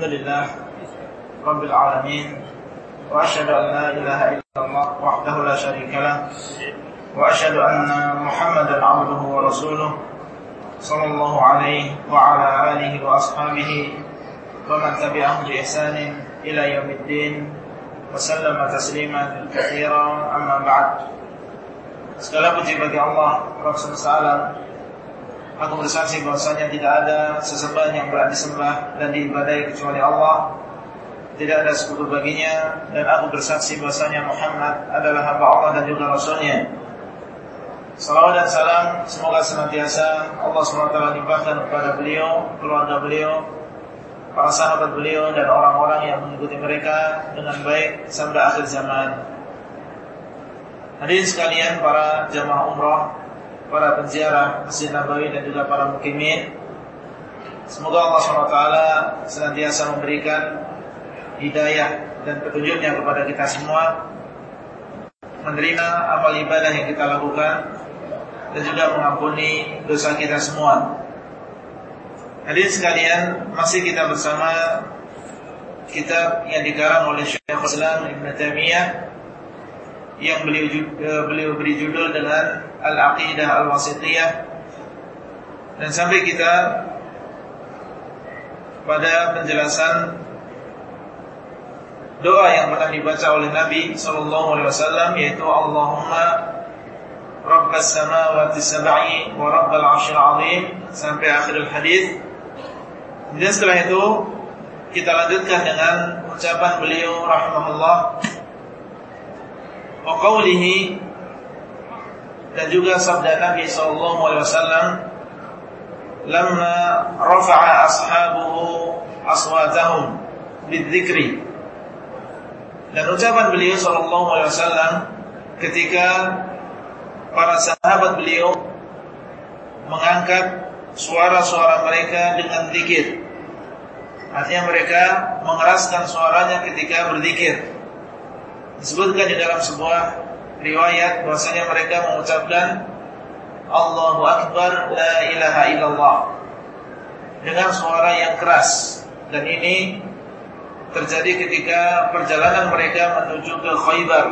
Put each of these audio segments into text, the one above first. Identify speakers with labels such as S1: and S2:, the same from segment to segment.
S1: الحمد لله رب العالمين وأشهد أن لا إله إلا الله وحده لا شريك له وأشهد أن محمدا عبده ورسوله صلى الله عليه وعلى آله وأصحابه ومن تبعهم بإحسان إلى يوم الدين وسلم تسليما كثيرا أما بعد. Segala puji bagi Allah Rabb Aku bersaksi bahwasanya tidak ada sesembahan yang berhak disembah dan diibadai kecuali Allah. Tidak ada sekutu baginya. Dan aku bersaksi bahwasanya Muhammad adalah hamba Allah dan juga Rasulnya. Salawat dan salam semoga senantiasa Allah SWT limpahkan kepada beliau, keluarga beliau, para sahabat beliau dan orang-orang yang mengikuti mereka dengan baik sampai akhir zaman. Hadirin sekalian para jamaah umrah, para penziarah Masjid Nabawi dan juga para mukimin. Semoga Allah SWT senantiasa memberikan hidayah dan petunjuknya kepada kita semua menerima amal ibadah yang kita lakukan dan juga mengampuni dosa kita semua. Hadirin sekalian, masih kita bersama kitab yang dikarang oleh Syekh Islam Ibn Taimiyah yang beliau uh, beliau beri judul dengan Al-Aqidah Al-Wasithiyah dan sampai kita pada penjelasan doa yang pernah dibaca oleh Nabi wasallam yaitu Allahumma Rabbas samawati sab'i wa rabbal 'arsyil 'azim sampai akhir hadis. Kemudian setelah itu kita lanjutkan dengan ucapan beliau rahimahullah wa qawlihi dan juga sabda Nabi sallallahu alaihi wasallam lamma rafa'a ashabuhu aswatahum bidzikri. Dan ucapan beliau sallallahu alaihi wasallam ketika para sahabat beliau mengangkat suara-suara mereka dengan zikir artinya mereka mengeraskan suaranya ketika berzikir. Disebutkan di dalam sebuah riwayat bahwasanya mereka mengucapkan Allahu Akbar la ilaha illallah. Dengan suara yang keras. Dan ini terjadi ketika perjalanan mereka menuju ke Khaybar.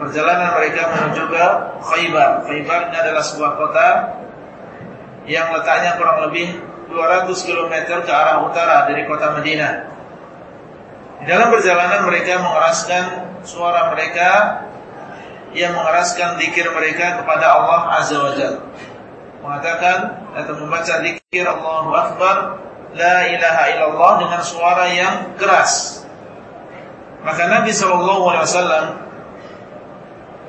S1: Perjalanan mereka menuju ke Khaybar. Khaybar ini adalah sebuah kota yang letaknya kurang lebih 200 km ke arah utara dari kota Madinah. Di dalam perjalanan mereka mengeraskan suara mereka yang mengeraskan zikir mereka kepada Allah Azza wa Jal Mengatakan atau membaca zikir Allahu Akbar, la ilaha illallah dengan suara yang keras. Maka Nabi SAW alaihi wasallam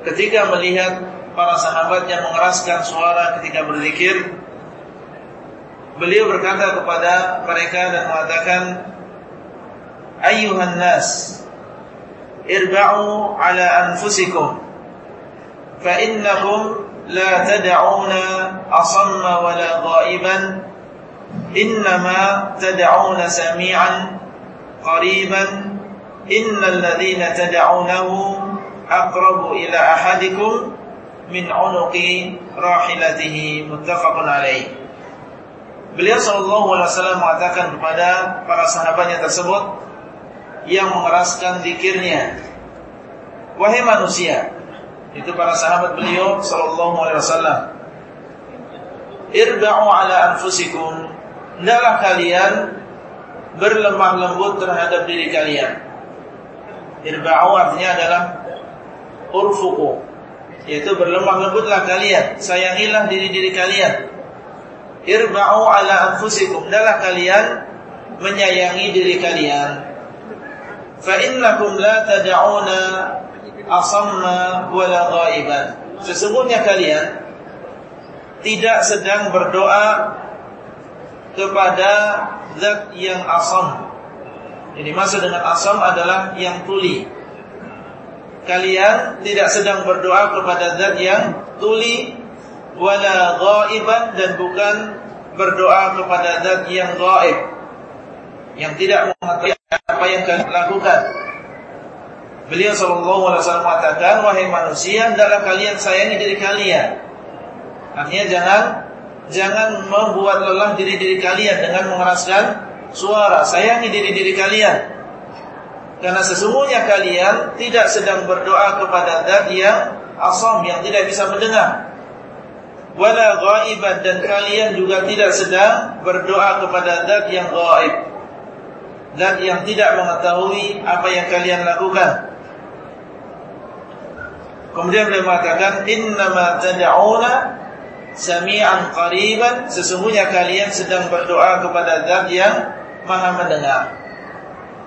S1: ketika melihat para sahabat yang mengeraskan suara ketika berzikir, beliau berkata kepada mereka dan mengatakan, Ayuhan nas, irba'u ala anfusikum." فإنكم لا تدعون أصم ولا غائبا إنما تدعون سميعا قريبا إن الذين تدعونه أقرب إلى أحدكم من عنق راحلته متفق عليه Beliau Shallallahu Alaihi Wasallam mengatakan kepada para sahabatnya tersebut, yang mengeraskan zikirnya. Wahai manusia, itu para sahabat beliau sallallahu alaihi wasallam. Irba'u ala anfusikum. Hendaklah kalian berlemah lembut terhadap diri kalian. Irba'u artinya adalah urfuqu yaitu berlemah lembutlah kalian. Sayangilah diri-diri kalian. Irba'u ala anfusikum. Hendaklah kalian menyayangi diri kalian. Fa innakum la tad'una asamma wala ghaiban. Sesungguhnya kalian tidak sedang berdoa kepada zat yang asam. Jadi maksud dengan asam adalah yang tuli. Kalian tidak sedang berdoa kepada zat yang tuli wala ghaiban dan bukan berdoa kepada zat yang gaib yang tidak mengetahui apa yang kalian lakukan Beliau sallallahu alaihi wasallam mengatakan, "Wahai manusia, hendaklah kalian sayangi diri kalian." Artinya jangan jangan membuat lelah diri-diri kalian dengan mengeraskan suara, sayangi diri-diri kalian. Karena sesungguhnya kalian tidak sedang berdoa kepada zat yang asam yang tidak bisa mendengar. Wala ghaiban dan kalian juga tidak sedang berdoa kepada zat yang gaib. Zat yang tidak mengetahui apa yang kalian lakukan. Kemudian beliau mengatakan innama tad'una sami'an qariban sesungguhnya kalian sedang berdoa kepada zat yang maha mendengar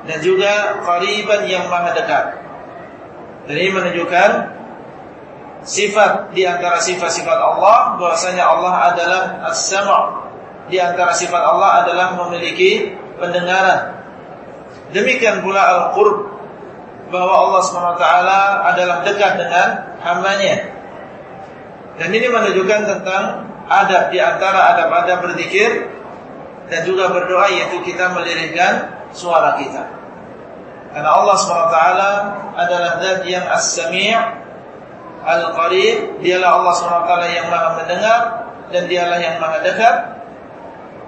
S1: dan juga qariban yang maha dekat. Dan ini menunjukkan sifat di antara sifat-sifat Allah bahwasanya Allah adalah as-sam' di antara sifat Allah adalah memiliki pendengaran. Demikian pula al-qurb bahwa Allah SWT adalah dekat dengan hambanya. Dan ini menunjukkan tentang adab di antara adab-adab berzikir dan juga berdoa yaitu kita melirihkan suara kita. Karena Allah SWT adalah zat yang as-sami' al-qarib, dialah Allah SWT yang maha mendengar dan dialah yang maha dekat.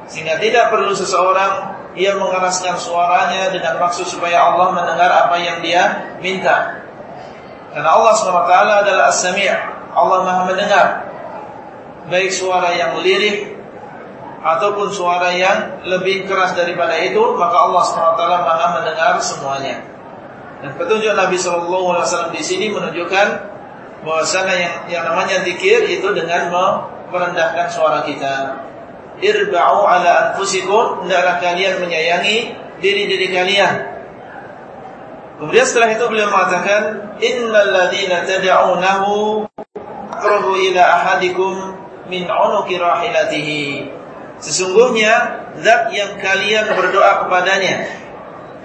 S1: Sehingga tidak perlu seseorang ia mengeraskan suaranya dengan maksud supaya Allah mendengar apa yang dia minta. Karena Allah SWT adalah As-Sami' Allah Maha mendengar. Baik suara yang lirih Ataupun suara yang lebih keras daripada itu Maka Allah SWT Maha mendengar semuanya. Dan petunjuk Nabi SAW di sini menunjukkan bahwasanya yang, yang namanya zikir itu dengan merendahkan suara kita irba'u ala anfusikum hendaklah kalian menyayangi diri-diri kalian. Kemudian setelah itu beliau mengatakan innal ladzina tad'unahu aqrabu ila ahadikum min 'unuqi rahilatihi. Sesungguhnya zat yang kalian berdoa kepadanya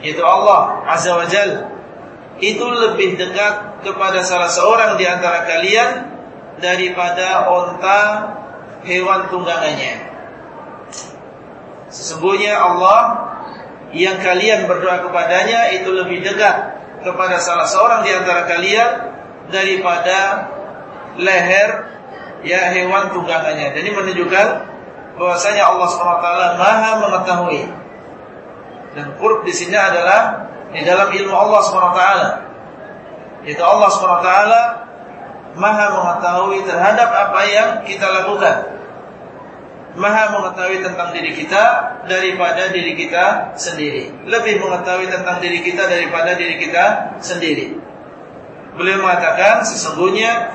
S1: yaitu Allah Azza wa Jal itu lebih dekat kepada salah seorang di antara kalian daripada onta hewan tunggangannya. Sesungguhnya Allah yang kalian berdoa kepadanya itu lebih dekat kepada salah seorang di antara kalian daripada leher ya hewan tunggangannya. Jadi menunjukkan bahwasanya Allah SWT Maha mengetahui. Dan qurb di sini adalah di dalam ilmu Allah SWT. Itu Allah SWT Maha mengetahui terhadap apa yang kita lakukan maha mengetahui tentang diri kita daripada diri kita sendiri. Lebih mengetahui tentang diri kita daripada diri kita sendiri. Beliau mengatakan sesungguhnya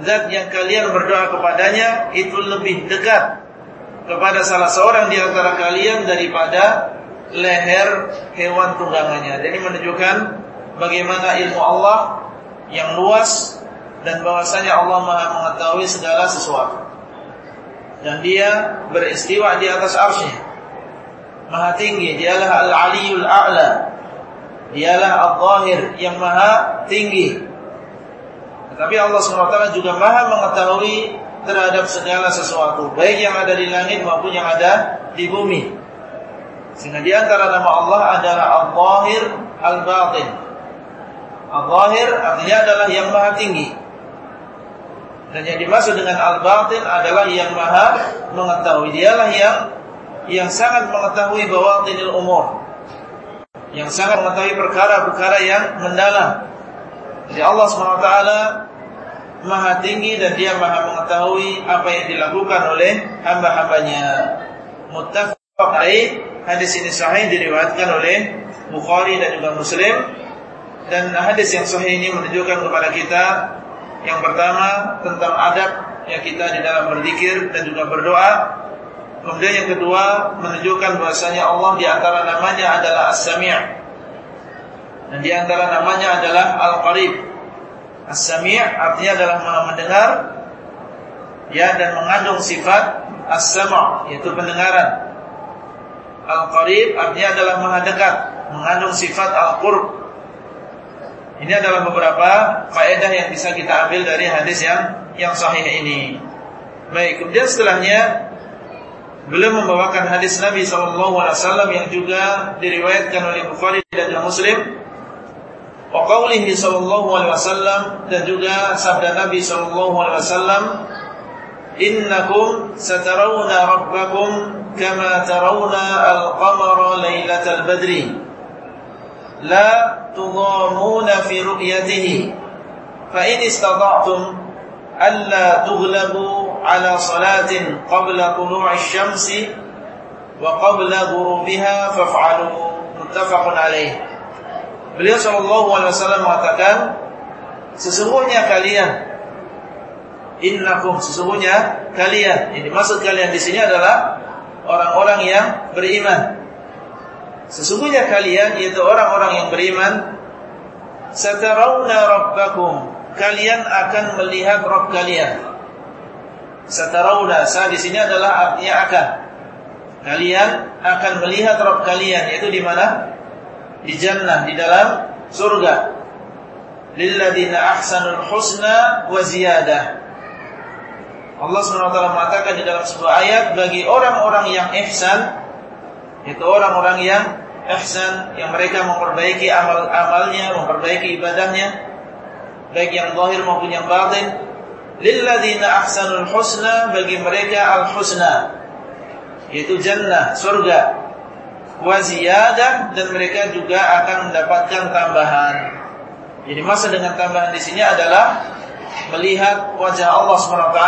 S1: zat yang kalian berdoa kepadanya itu lebih dekat kepada salah seorang di antara kalian daripada leher hewan tunggangannya. Jadi menunjukkan bagaimana ilmu Allah yang luas dan bahwasanya Allah Maha mengetahui segala sesuatu dan dia beristiwa di atas arsy. Maha tinggi dialah al-aliyul a'la. Dialah al-zahir yang maha tinggi. Tetapi Allah SWT juga maha mengetahui terhadap segala sesuatu. Baik yang ada di langit maupun yang ada di bumi. Sehingga di antara nama Allah adalah al-zahir al-batin. Al-zahir artinya adalah yang maha tinggi dan yang dimaksud dengan al-batin adalah yang maha mengetahui. Dialah yang yang sangat mengetahui bawatinil umur. Yang sangat mengetahui perkara-perkara yang mendalam. Jadi Allah SWT maha tinggi dan dia maha mengetahui apa yang dilakukan oleh hamba-hambanya. Muttafaq alaih hadis ini sahih diriwayatkan oleh Bukhari dan juga Muslim dan hadis yang sahih ini menunjukkan kepada kita yang pertama tentang adab yang kita di dalam berzikir dan juga berdoa. Kemudian yang kedua menunjukkan bahasanya Allah di antara namanya adalah As-Sami' dan di antara namanya adalah Al-Qarib. As-Sami' artinya adalah Maha mendengar ya dan mengandung sifat As-Sam' yaitu pendengaran. Al-Qarib artinya adalah Maha dekat, mengandung sifat Al-Qurb ini adalah beberapa faedah yang bisa kita ambil dari hadis yang yang sahih ini. Baik, kemudian setelahnya beliau membawakan hadis Nabi SAW yang juga diriwayatkan oleh Bukhari dan Muslim. Wa alaihi wasallam dan juga sabda Nabi wasallam innakum satarawna rabbakum kama tarawna al-qamara lailatal badri la tudhamuna fi ru'yatihi. Fa in istata'tum alla tughlabu ala salatin qabla tulu'i syamsi wa qabla ghurubiha faf'alu. Muttafaqun Beliau sallallahu alaihi wasallam mengatakan sesungguhnya kalian innakum sesungguhnya kalian ini maksud kalian di sini adalah orang-orang yang beriman sesungguhnya kalian yaitu orang-orang yang beriman satarawna rabbakum kalian akan melihat Rabb kalian. Satarawna sa di sini adalah artinya akan. Kalian akan melihat Rabb kalian yaitu di mana? Di jannah di dalam surga. Lilladzina ahsanul husna wa ziyadah. Allah SWT mengatakan di dalam sebuah ayat bagi orang-orang yang ihsan itu orang-orang yang ihsan yang mereka memperbaiki amal-amalnya, memperbaiki ibadahnya. Baik yang zahir maupun yang batin. Lilladzina ahsanul husna bagi mereka al-husna. Yaitu jannah, surga. Wa ziyadah dan mereka juga akan mendapatkan tambahan. Jadi masa dengan tambahan di sini adalah melihat wajah Allah SWT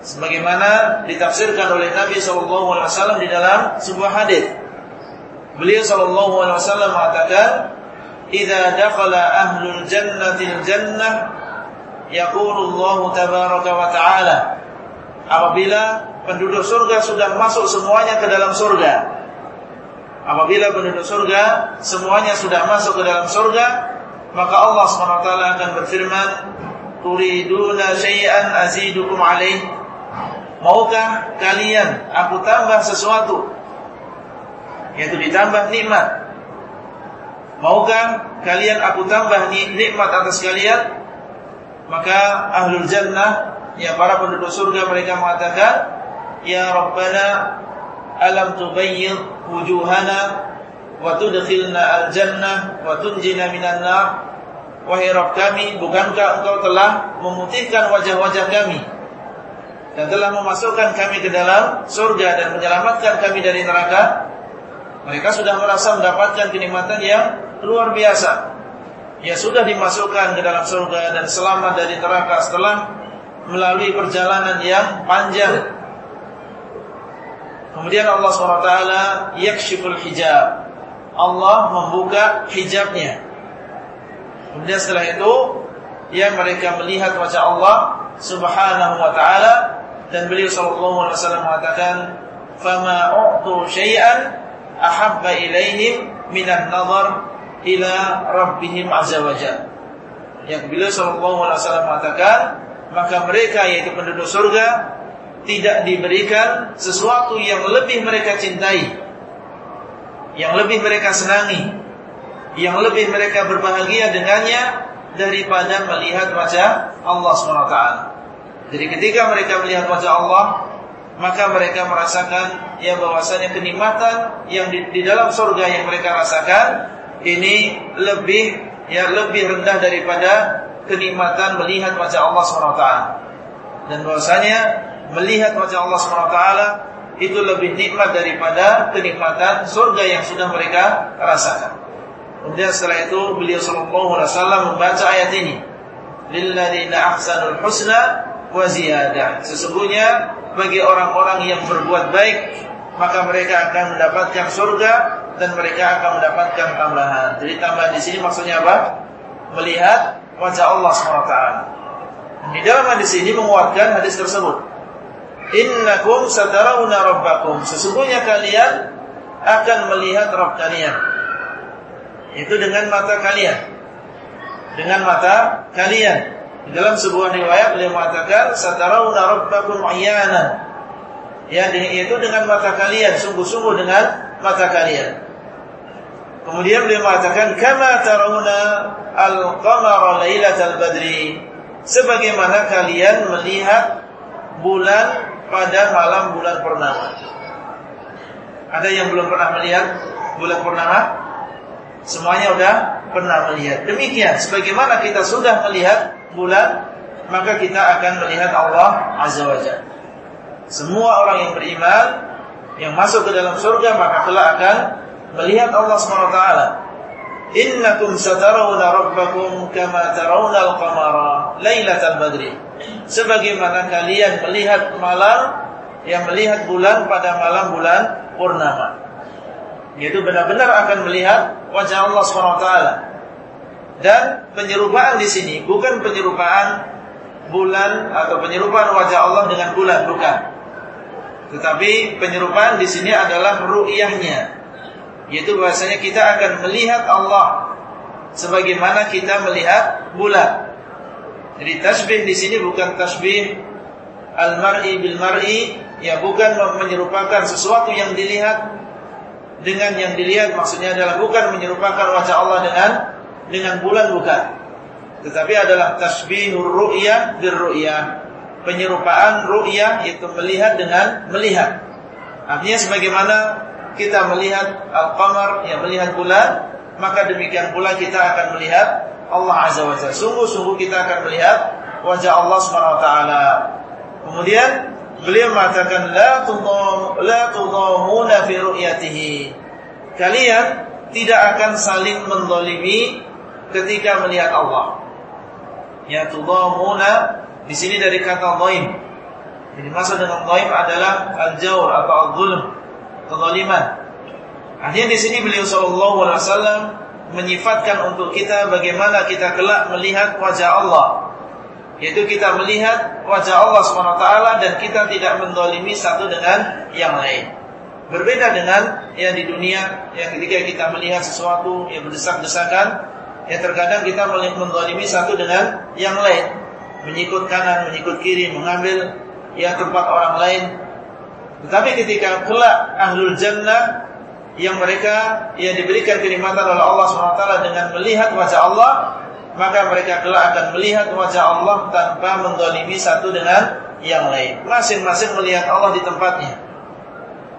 S1: sebagaimana ditafsirkan oleh Nabi SAW di dalam sebuah hadis. Beliau SAW mengatakan, "Idza dakhala ahlul jannatil jannah, yaqulu Allah tabaraka wa ta'ala." Apabila penduduk surga sudah masuk semuanya ke dalam surga. Apabila penduduk surga semuanya sudah masuk ke dalam surga, maka Allah SWT akan berfirman, "Turiduna syai'an azidukum alaih?" Maukah kalian aku tambah sesuatu? Yaitu ditambah nikmat. Maukah kalian aku tambah nikmat atas kalian? Maka ahlul jannah Ya para penduduk surga mereka mengatakan Ya Rabbana Alam tubayyid wujuhana Wa tudkhilna al-jannah Wa tunjina minan nar? Wahai Rabb kami Bukankah engkau telah memutihkan wajah-wajah kami dan telah memasukkan kami ke dalam surga dan menyelamatkan kami dari neraka, mereka sudah merasa mendapatkan kenikmatan yang luar biasa. Ya sudah dimasukkan ke dalam surga dan selamat dari neraka setelah melalui perjalanan yang panjang. Kemudian Allah SWT yakshiful hijab. Allah membuka hijabnya. Kemudian setelah itu, ya mereka melihat wajah Allah Subhanahu wa taala dan beliau sallallahu alaihi wasallam mengatakan fama u'tu syai'an ahabba ilaihim minan nazar ila rabbihim azza wajalla yang beliau sallallahu alaihi wasallam mengatakan maka mereka yaitu penduduk surga tidak diberikan sesuatu yang lebih mereka cintai yang lebih mereka senangi yang lebih mereka berbahagia dengannya daripada melihat wajah Allah SWT jadi ketika mereka melihat wajah Allah, maka mereka merasakan ya bahwasanya kenikmatan yang di, di dalam surga yang mereka rasakan ini lebih ya lebih rendah daripada kenikmatan melihat wajah Allah SWT. Dan bahwasanya melihat wajah Allah SWT itu lebih nikmat daripada kenikmatan surga yang sudah mereka rasakan. Kemudian setelah itu beliau sallallahu alaihi wasallam membaca ayat ini. Lilladzina ahsanul husna wa ziyadah. Sesungguhnya bagi orang-orang yang berbuat baik maka mereka akan mendapatkan surga dan mereka akan mendapatkan tambahan. Jadi tambahan di sini maksudnya apa? Melihat wajah Allah SWT. Di dalam hadis ini menguatkan hadis tersebut. Innakum satarawna rabbakum. Sesungguhnya kalian akan melihat Rabb kalian. Itu dengan mata kalian. Dengan mata kalian. Dalam sebuah riwayat beliau mengatakan satarawna rabbakum ayana. Ya, itu dengan mata kalian, sungguh-sungguh dengan mata kalian. Kemudian beliau mengatakan kama tarawna al-qamara lailatal badri. Sebagaimana kalian melihat bulan pada malam bulan purnama. Ada yang belum pernah melihat bulan purnama? Semuanya sudah pernah melihat. Demikian sebagaimana kita sudah melihat bulan maka kita akan melihat Allah Azza wa Jalla. Semua orang yang beriman yang masuk ke dalam surga maka kelak akan melihat Allah SWT. Innakum satarawna rabbakum kama tarawna al-qamara lailatal badri. Sebagaimana kalian melihat malam yang melihat bulan pada malam bulan purnama. Yaitu benar-benar akan melihat wajah Allah SWT. Dan penyerupaan di sini bukan penyerupaan bulan atau penyerupaan wajah Allah dengan bulan, bukan. Tetapi penyerupaan di sini adalah ru'yahnya. Yaitu bahasanya kita akan melihat Allah sebagaimana kita melihat bulan. Jadi tasbih di sini bukan tasbih al-mar'i bil mar'i, ya bukan menyerupakan sesuatu yang dilihat dengan yang dilihat maksudnya adalah bukan menyerupakan wajah Allah dengan dengan bulan bukan. Tetapi adalah tasbihur ru'yah bir ru'yah penyerupaan ru'yah yaitu melihat dengan melihat. Artinya sebagaimana kita melihat al-qamar yang melihat bulan, maka demikian pula kita akan melihat Allah Azza wa Jalla. Sungguh-sungguh kita akan melihat wajah Allah Subhanahu wa taala. Kemudian beliau mengatakan la tudham la fi ru'yatihi. Kalian tidak akan saling mendolimi ketika melihat Allah. Ya tudhamuna di sini dari kata dhaim. Jadi maksud dengan dhaim adalah al-jawr atau al-zulm, kezaliman. Artinya di sini beliau sallallahu alaihi wasallam menyifatkan untuk kita bagaimana kita kelak melihat wajah Allah. Yaitu kita melihat wajah Allah SWT dan kita tidak mendolimi satu dengan yang lain. Berbeda dengan yang di dunia, yang ketika kita melihat sesuatu yang berdesak-desakan, yang terkadang kita mendolimi satu dengan yang lain menyikut kanan, menyikut kiri, mengambil ya tempat orang lain. Tetapi ketika kelak ahlul jannah yang mereka yang diberikan kenikmatan oleh Allah SWT dengan melihat wajah Allah, maka mereka kelak akan melihat wajah Allah tanpa mendolimi satu dengan yang lain. Masing-masing melihat Allah di tempatnya.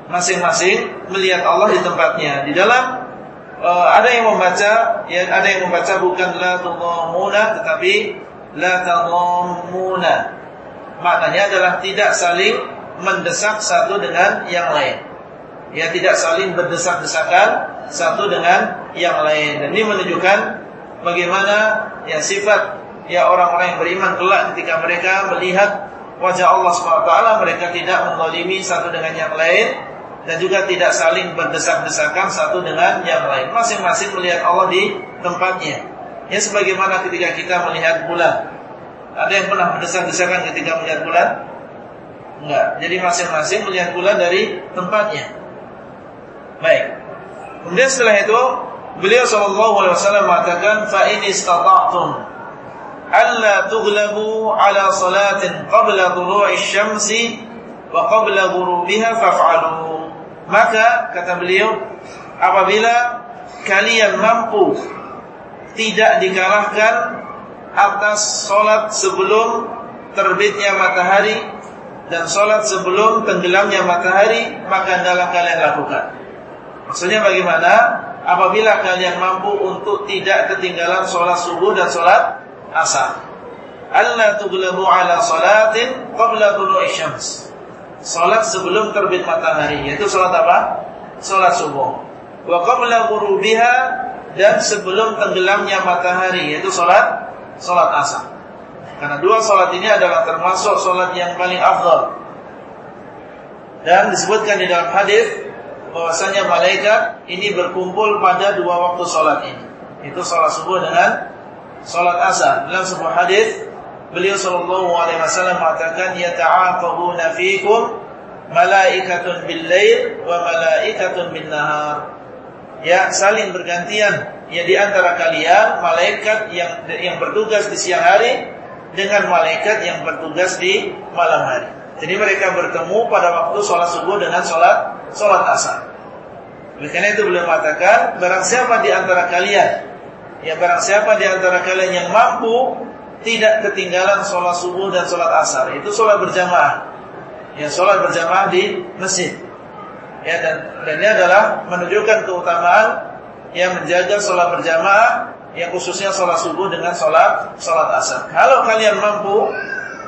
S1: Masing-masing melihat Allah di tempatnya. Di dalam ada yang membaca, ya ada yang membaca bukan la tudhamuna tetapi la tadhammuna. Maknanya adalah tidak saling mendesak satu dengan yang lain. Ya tidak saling berdesak-desakan satu dengan yang lain. Dan ini menunjukkan bagaimana ya sifat ya orang-orang yang beriman kelak ketika mereka melihat wajah Allah SWT mereka tidak menzalimi satu dengan yang lain dan juga tidak saling berdesak-desakan satu dengan yang lain. Masing-masing melihat Allah di tempatnya. Ya sebagaimana ketika kita melihat bulan. Ada yang pernah berdesak-desakan ketika melihat bulan? Enggak. Jadi masing-masing melihat bulan dari tempatnya. Baik. Kemudian setelah itu beliau sallallahu alaihi wasallam mengatakan fa in istata'tum alla tughlabu ala salatin qabla dhulu'i syamsi wa qabla ghurubiha faf'alu. Maka kata beliau apabila kalian mampu tidak dikalahkan atas solat sebelum terbitnya matahari dan solat sebelum tenggelamnya matahari maka adalah kalian lakukan. Maksudnya bagaimana? Apabila kalian mampu untuk tidak ketinggalan solat subuh dan solat asar. Allah tuglabu ala salatin qabla. Salat sebelum terbit matahari, yaitu salat apa? Salat subuh. Wa qabla ghurubiha dan sebelum tenggelamnya matahari yaitu salat salat asar. Karena dua salat ini adalah termasuk salat yang paling afdal. Dan disebutkan di dalam hadis bahwasanya malaikat ini berkumpul pada dua waktu salat ini. Itu salat subuh dengan salat asar. Dalam sebuah hadis beliau sallallahu alaihi wasallam mengatakan yata'aqabuna fikum malaikatun bil lail wa malaikatun bin nahar ya saling bergantian ya di antara kalian malaikat yang yang bertugas di siang hari dengan malaikat yang bertugas di malam hari. Jadi mereka bertemu pada waktu sholat subuh dengan sholat sholat asar. Oleh karena itu beliau mengatakan barang siapa di antara kalian ya barang siapa di antara kalian yang mampu tidak ketinggalan sholat subuh dan sholat asar itu sholat berjamaah ya sholat berjamaah di masjid ya dan dan ini adalah menunjukkan keutamaan yang menjaga sholat berjamaah yang khususnya sholat subuh dengan sholat sholat asar. Kalau kalian mampu,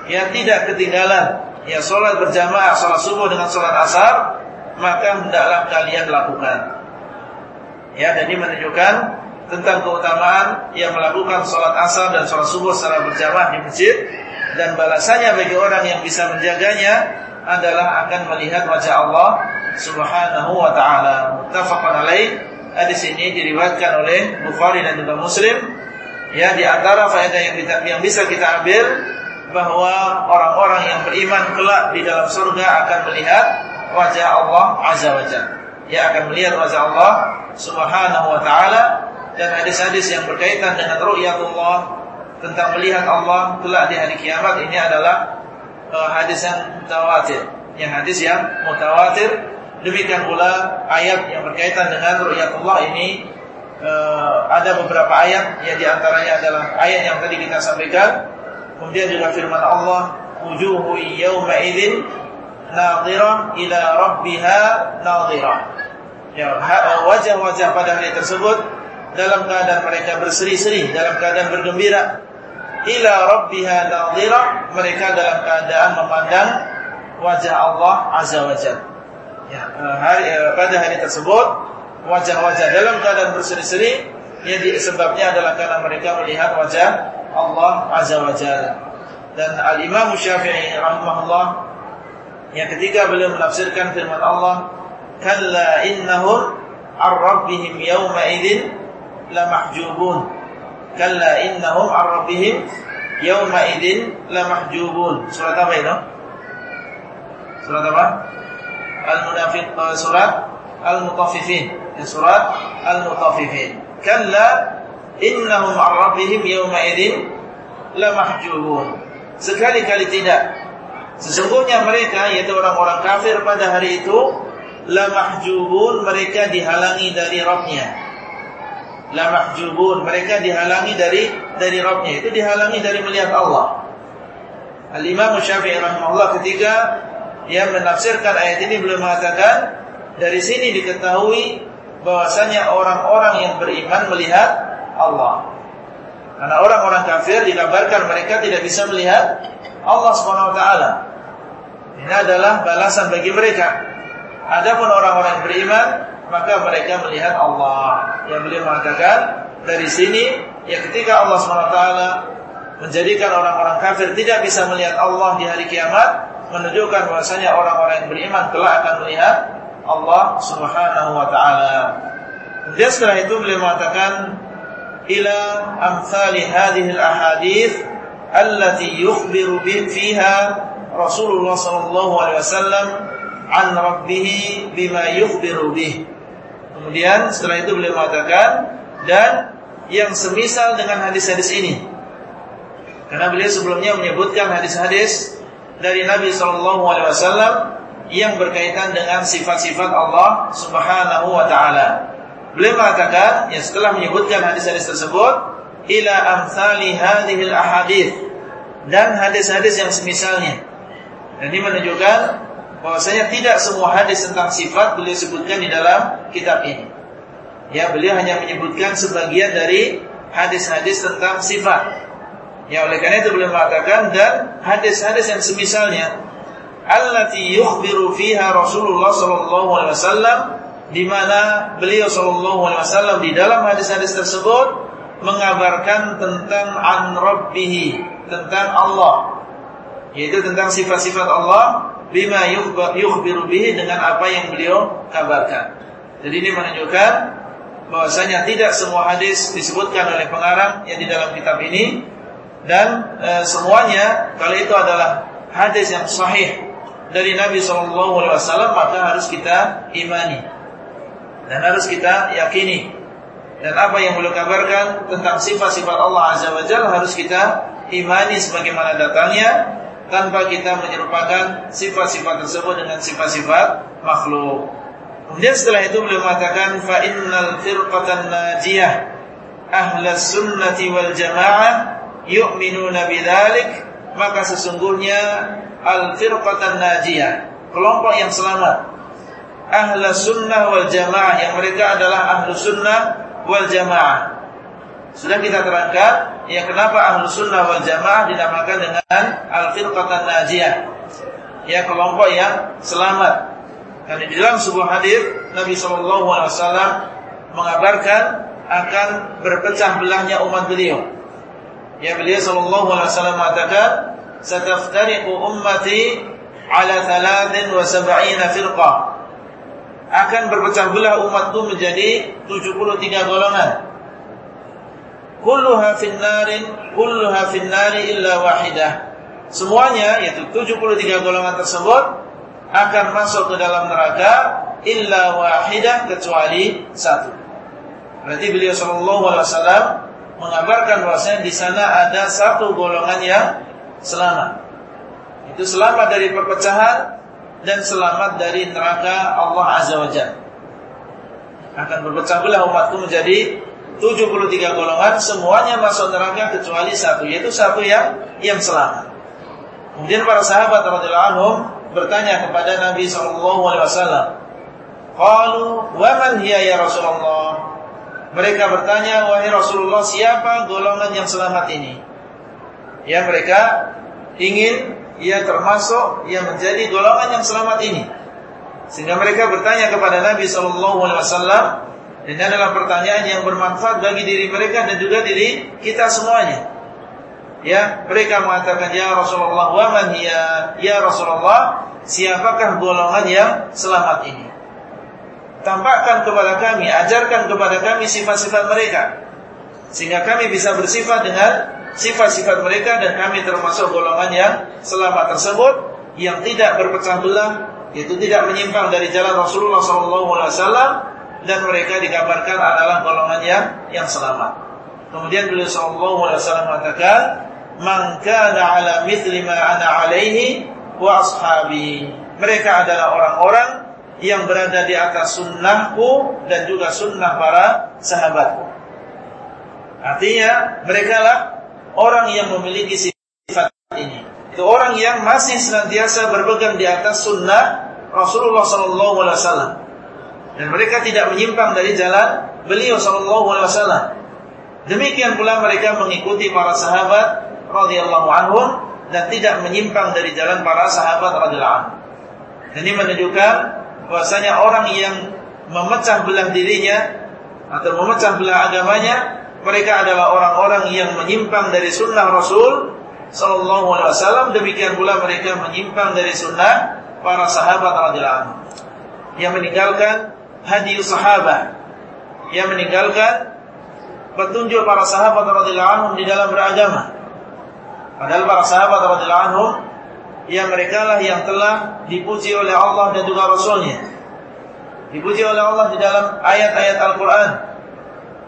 S1: yang tidak ketinggalan, ya sholat berjamaah, sholat subuh dengan sholat asar, maka hendaklah kalian lakukan. Ya, jadi menunjukkan tentang keutamaan yang melakukan sholat asar dan sholat subuh secara berjamaah di masjid dan balasannya bagi orang yang bisa menjaganya adalah akan melihat wajah Allah Subhanahu wa taala. Muttafaqun alaih Hadis ini diriwayatkan oleh Bukhari dan juga Muslim. Ya, di antara faedah yang, kita, yang bisa kita ambil bahwa orang-orang yang beriman kelak di dalam surga akan melihat wajah Allah Azza wa Jalla. Ya akan melihat wajah Allah Subhanahu wa taala dan hadis-hadis yang berkaitan dengan ru'yatullah tentang melihat Allah kelak di hari kiamat ini adalah uh, hadis yang mutawatir. Yang hadis yang mutawatir Demikian pula ayat yang berkaitan dengan ru'yatullah ini uh, ada beberapa ayat yang di antaranya adalah ayat yang tadi kita sampaikan. Kemudian juga firman Allah, wujuhu yawma idzin nadhirah ila rabbiha nadhirah. Ya, wajah-wajah pada hari tersebut dalam keadaan mereka berseri-seri, dalam keadaan bergembira. Ila rabbiha nadhirah, mereka dalam keadaan memandang wajah Allah azza wajalla ya, eh, hari, eh, pada hari tersebut wajah-wajah dalam keadaan berseri-seri yang sebabnya adalah karena mereka melihat wajah Allah Azza wa Jalla. Dan Al-Imam Syafi'i rahimahullah yang ketiga beliau menafsirkan firman Allah, "Kalla innahum ar-rabbihim yawma idzin la mahjubun." Kalla innahum ar-rabbihim yawma idzin la mahjubun. Surat apa itu? Surat apa? Al-Munafiq eh, surat Al-Mutaffifin ya, surat Al-Mutaffifin kalla innahum an rabbihim yawma idzin lamahjubun sekali-kali tidak sesungguhnya mereka yaitu orang-orang kafir pada hari itu lamahjubun mereka dihalangi dari Rabbnya lamahjubun mereka dihalangi dari dari Rabbnya itu dihalangi dari melihat Allah Al-Imam Syafi'i rahimahullah ketika yang menafsirkan ayat ini belum mengatakan dari sini diketahui bahwasanya orang-orang yang beriman melihat Allah. Karena orang-orang kafir dikabarkan mereka tidak bisa melihat Allah Subhanahu wa taala. Ini adalah balasan bagi mereka. Adapun orang-orang beriman maka mereka melihat Allah. Yang beliau mengatakan dari sini ya ketika Allah taala menjadikan orang-orang kafir tidak bisa melihat Allah di hari kiamat, menunjukkan bahwasanya orang-orang yang beriman telah akan melihat Allah Subhanahu wa taala. Kemudian setelah itu beliau mengatakan ila amsali hadhihi al-ahadits allati yukhbiru bi fiha Rasulullah sallallahu alaihi wasallam an rabbih bima yukhbiru bih. Kemudian setelah itu beliau mengatakan dan yang semisal dengan hadis-hadis ini. Karena beliau sebelumnya menyebutkan hadis-hadis dari Nabi Shallallahu Alaihi Wasallam yang berkaitan dengan sifat-sifat Allah Subhanahu Wa Taala. Beliau mengatakan, ya setelah menyebutkan hadis-hadis tersebut, ila amthali hadhil ahadith dan hadis-hadis yang semisalnya. Dan ini menunjukkan bahwasanya tidak semua hadis tentang sifat beliau sebutkan di dalam kitab ini. Ya, beliau hanya menyebutkan sebagian dari hadis-hadis tentang sifat. Ya oleh karena itu beliau mengatakan dan hadis-hadis yang semisalnya allati yukhbiru fiha Rasulullah sallallahu alaihi wasallam di mana beliau sallallahu alaihi wasallam di dalam hadis-hadis tersebut mengabarkan tentang an rabbih tentang Allah yaitu tentang sifat-sifat Allah bima yukhbiru bihi dengan apa yang beliau kabarkan. Jadi ini menunjukkan bahwasanya tidak semua hadis disebutkan oleh pengarang yang di dalam kitab ini. Dan e, semuanya kalau itu adalah hadis yang sahih dari Nabi Shallallahu Alaihi Wasallam maka harus kita imani. Dan harus kita yakini. Dan apa yang beliau kabarkan tentang sifat-sifat Allah Azza wa Jalla harus kita imani sebagaimana datangnya tanpa kita menyerupakan sifat-sifat tersebut dengan sifat-sifat makhluk. Kemudian setelah itu beliau mengatakan fa innal firqatan najiyah ahlus sunnati wal jamaah yu'minuna bidzalik maka sesungguhnya al-firqatan najiyah kelompok yang selamat ahlu sunnah wal jamaah yang mereka adalah ahlu sunnah wal jamaah. Sudah kita terangkan ya kenapa ahlu sunnah wal jamaah dinamakan dengan al-firqatan najiyah. Ya kelompok yang selamat. Karena di dalam sebuah hadis Nabi Wasallam mengabarkan akan berpecah belahnya umat beliau. Ya beliau Wasallam mengatakan, "Sataftariqu ummati ala thalathin wa sab'ina firqah." Akan berpecah belah umatku menjadi 73 golongan. Kulluha finnarin, kulluha finnari illa wahidah. Semuanya yaitu 73 golongan tersebut akan masuk ke dalam neraka illa wahidah kecuali satu. Berarti beliau sallallahu alaihi wasallam mengabarkan bahwasanya di sana ada satu golongan yang selamat. Itu selamat dari perpecahan dan selamat dari neraka Allah Azza wa Jalla. Akan berpecah belah umatku menjadi 73 golongan semuanya masuk neraka kecuali satu yaitu satu yang yang selamat. Kemudian para sahabat radhiyallahu anhum bertanya kepada Nabi sallallahu alaihi wasallam, "Qalu wa man hiya ya Rasulullah?" Mereka bertanya, "Wahai Rasulullah, siapa golongan yang selamat ini?" Ya mereka ingin ia termasuk yang menjadi golongan yang selamat ini. Sehingga mereka bertanya kepada Nabi sallallahu alaihi wasallam, ini adalah pertanyaan yang bermanfaat bagi diri mereka dan juga diri kita semuanya. Ya, mereka mengatakan ya Rasulullah wa man ya ya Rasulullah, siapakah golongan yang selamat ini? Tampakkan kepada kami, ajarkan kepada kami sifat-sifat mereka sehingga kami bisa bersifat dengan sifat-sifat mereka dan kami termasuk golongan yang selamat tersebut yang tidak berpecah belah, yaitu tidak menyimpang dari jalan Rasulullah SAW dan mereka dikabarkan adalah golongan yang yang selamat. Kemudian beliau sallallahu alaihi wasallam mengatakan, "Man kana ala mithli ma ana alaihi wa ashabi." Mereka adalah orang-orang yang berada di atas sunnahku dan juga sunnah para sahabatku. Artinya mereka lah orang yang memiliki sifat ini. Itu orang yang masih senantiasa berpegang di atas sunnah Rasulullah sallallahu alaihi wasallam dan mereka tidak menyimpang dari jalan beliau sallallahu alaihi wasallam. Demikian pula mereka mengikuti para sahabat radhiyallahu anhum dan tidak menyimpang dari jalan para sahabat radhiyallahu anhum. Ini menunjukkan bahwasanya orang yang memecah belah dirinya atau memecah belah agamanya, mereka adalah orang-orang yang menyimpang dari sunnah Rasul sallallahu alaihi wasallam. Demikian pula mereka menyimpang dari sunnah para sahabat radhiyallahu anhum. Yang meninggalkan hadis sahabat yang meninggalkan petunjuk para sahabat radhiyallahu anhum di dalam beragama. Padahal para sahabat radhiyallahu anhum yang mereka lah yang telah dipuji oleh Allah dan juga Rasulnya. Dipuji oleh Allah di dalam ayat-ayat Al-Quran.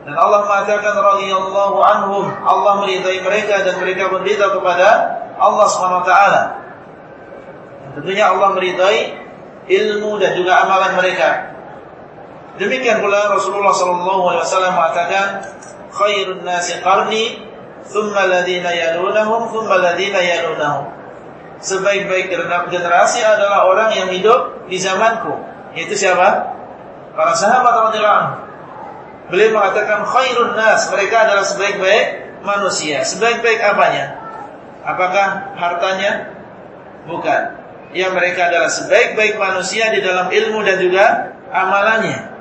S1: Dan Allah mengatakan radhiyallahu anhum, Allah meridai mereka dan mereka berita kepada Allah SWT. Tentunya Allah meridai ilmu dan juga amalan mereka. Demikian pula Rasulullah wasallam mengatakan khairun nasi qarni thumma alladhina yalunahum thumma alladhina yalunahum. Sebaik-baik generasi adalah orang yang hidup di zamanku. Itu siapa? Para sahabat radhiyallahu anhu. Beliau mengatakan khairun nas, mereka adalah sebaik-baik manusia. Sebaik-baik apanya? Apakah hartanya? Bukan. Yang mereka adalah sebaik-baik manusia di dalam ilmu dan juga amalannya.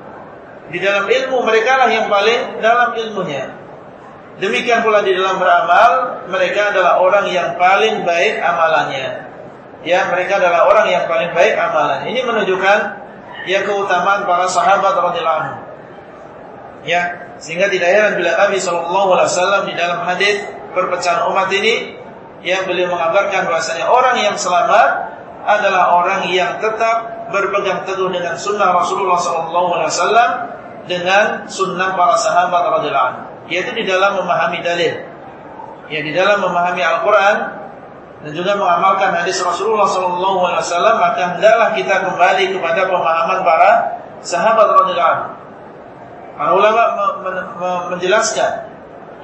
S1: Di dalam ilmu mereka lah yang paling dalam ilmunya. Demikian pula di dalam beramal, mereka adalah orang yang paling baik amalannya. Ya, mereka adalah orang yang paling baik amalannya. Ini menunjukkan ya keutamaan para sahabat radhiyallahu anhu. Ya, sehingga tidak heran bila Nabi sallallahu alaihi wasallam di dalam hadis perpecahan umat ini yang beliau mengabarkan bahwasanya orang yang selamat adalah orang yang tetap berpegang teguh dengan sunnah Rasulullah SAW dengan sunnah para sahabat radhiyallahu anhu, yaitu di dalam memahami dalil, ya di dalam memahami Al-Quran dan juga mengamalkan hadis Rasulullah SAW, maka hendaklah kita kembali kepada pemahaman para sahabat radhiyallahu anhu. Para ulama menjelaskan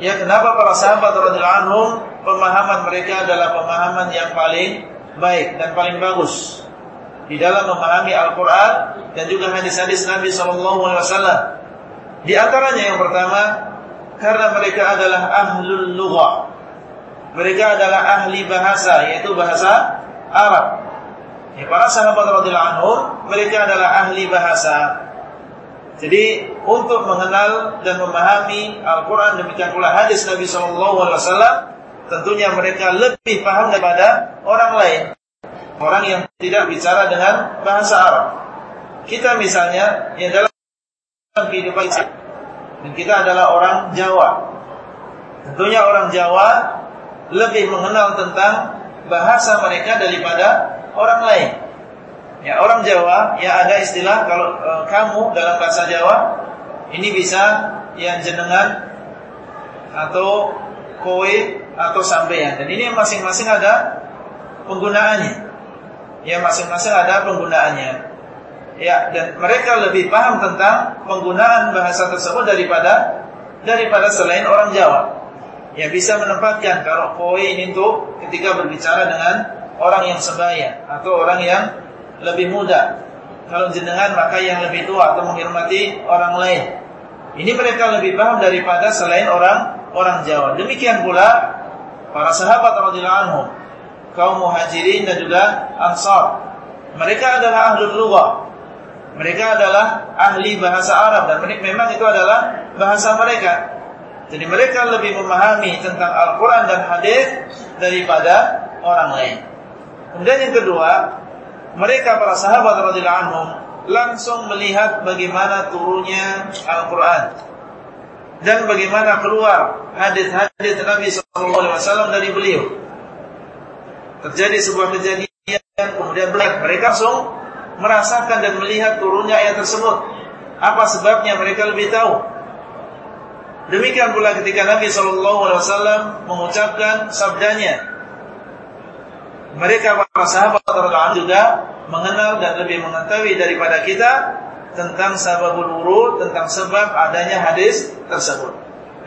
S1: ya kenapa para sahabat radhiyallahu anhum pemahaman mereka adalah pemahaman yang paling baik dan paling bagus di dalam memahami Al-Quran dan juga hadis-hadis Nabi Wasallam. Di antaranya yang pertama, karena mereka adalah ahlul lughah. Mereka adalah ahli bahasa, yaitu bahasa Arab. Ya, para sahabat radhiyallahu anhum, mereka adalah ahli bahasa. Jadi untuk mengenal dan memahami Al-Quran demikian pula hadis Nabi SAW, tentunya mereka lebih paham daripada orang lain, orang yang tidak bicara dengan bahasa Arab. Kita misalnya yang dalam kehidupan dan kita adalah orang Jawa. Tentunya orang Jawa lebih mengenal tentang bahasa mereka daripada orang lain. Ya, orang Jawa ya ada istilah kalau e, kamu dalam bahasa Jawa ini bisa yang jenengan atau kowe atau sampean. Dan ini masing-masing ada penggunaannya. Ya, masing-masing ada penggunaannya. Ya, dan mereka lebih paham tentang penggunaan bahasa tersebut daripada daripada selain orang Jawa. Ya, bisa menempatkan kalau kowe ini untuk ketika berbicara dengan orang yang sebaya atau orang yang lebih muda. Kalau jenengan maka yang lebih tua atau menghormati orang lain. Ini mereka lebih paham daripada selain orang orang Jawa. Demikian pula para sahabat radhiyallahu anhum, kaum muhajirin dan juga ansar. Mereka adalah ahlul lughah. Mereka adalah ahli bahasa Arab dan memang itu adalah bahasa mereka. Jadi mereka lebih memahami tentang Al-Quran dan Hadis daripada orang lain. Kemudian yang kedua, mereka para sahabat radhiyallahu anhum langsung melihat bagaimana turunnya Al-Qur'an dan bagaimana keluar hadis-hadis Nabi sallallahu alaihi wasallam dari beliau. Terjadi sebuah kejadian kemudian mereka langsung merasakan dan melihat turunnya ayat tersebut. Apa sebabnya mereka lebih tahu. Demikian pula ketika Nabi sallallahu alaihi wasallam mengucapkan sabdanya mereka para sahabat radhiyallahu juga mengenal dan lebih mengetahui daripada kita tentang sababul wurud, tentang sebab adanya hadis tersebut.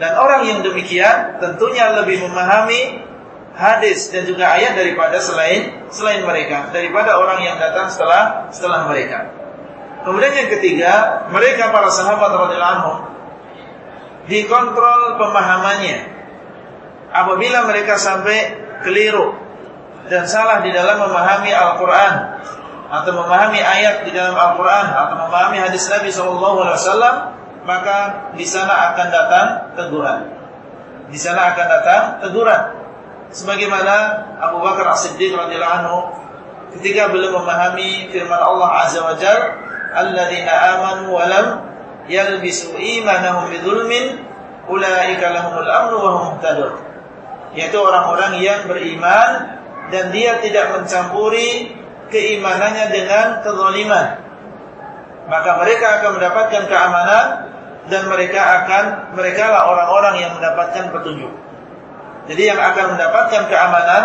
S1: Dan orang yang demikian tentunya lebih memahami hadis dan juga ayat daripada selain selain mereka, daripada orang yang datang setelah setelah mereka. Kemudian yang ketiga, mereka para sahabat radhiyallahu anhum dikontrol pemahamannya. Apabila mereka sampai keliru dan salah di dalam memahami Al-Quran atau memahami ayat di dalam Al-Quran atau memahami hadis Nabi SAW, maka di sana akan datang teguran. Di sana akan datang teguran. Sebagaimana Abu Bakar As-Siddiq radhiyallahu anhu ketika belum memahami firman Allah Azza wa Jalla, "Alladzina amanu wa lam yalbisu imanahum bidzulmin, ulaika lahumul amnu wa hum muhtadun." Yaitu orang-orang yang beriman dan dia tidak mencampuri keimanannya dengan kezaliman. Maka mereka akan mendapatkan keamanan dan mereka akan mereka lah orang-orang yang mendapatkan petunjuk. Jadi yang akan mendapatkan keamanan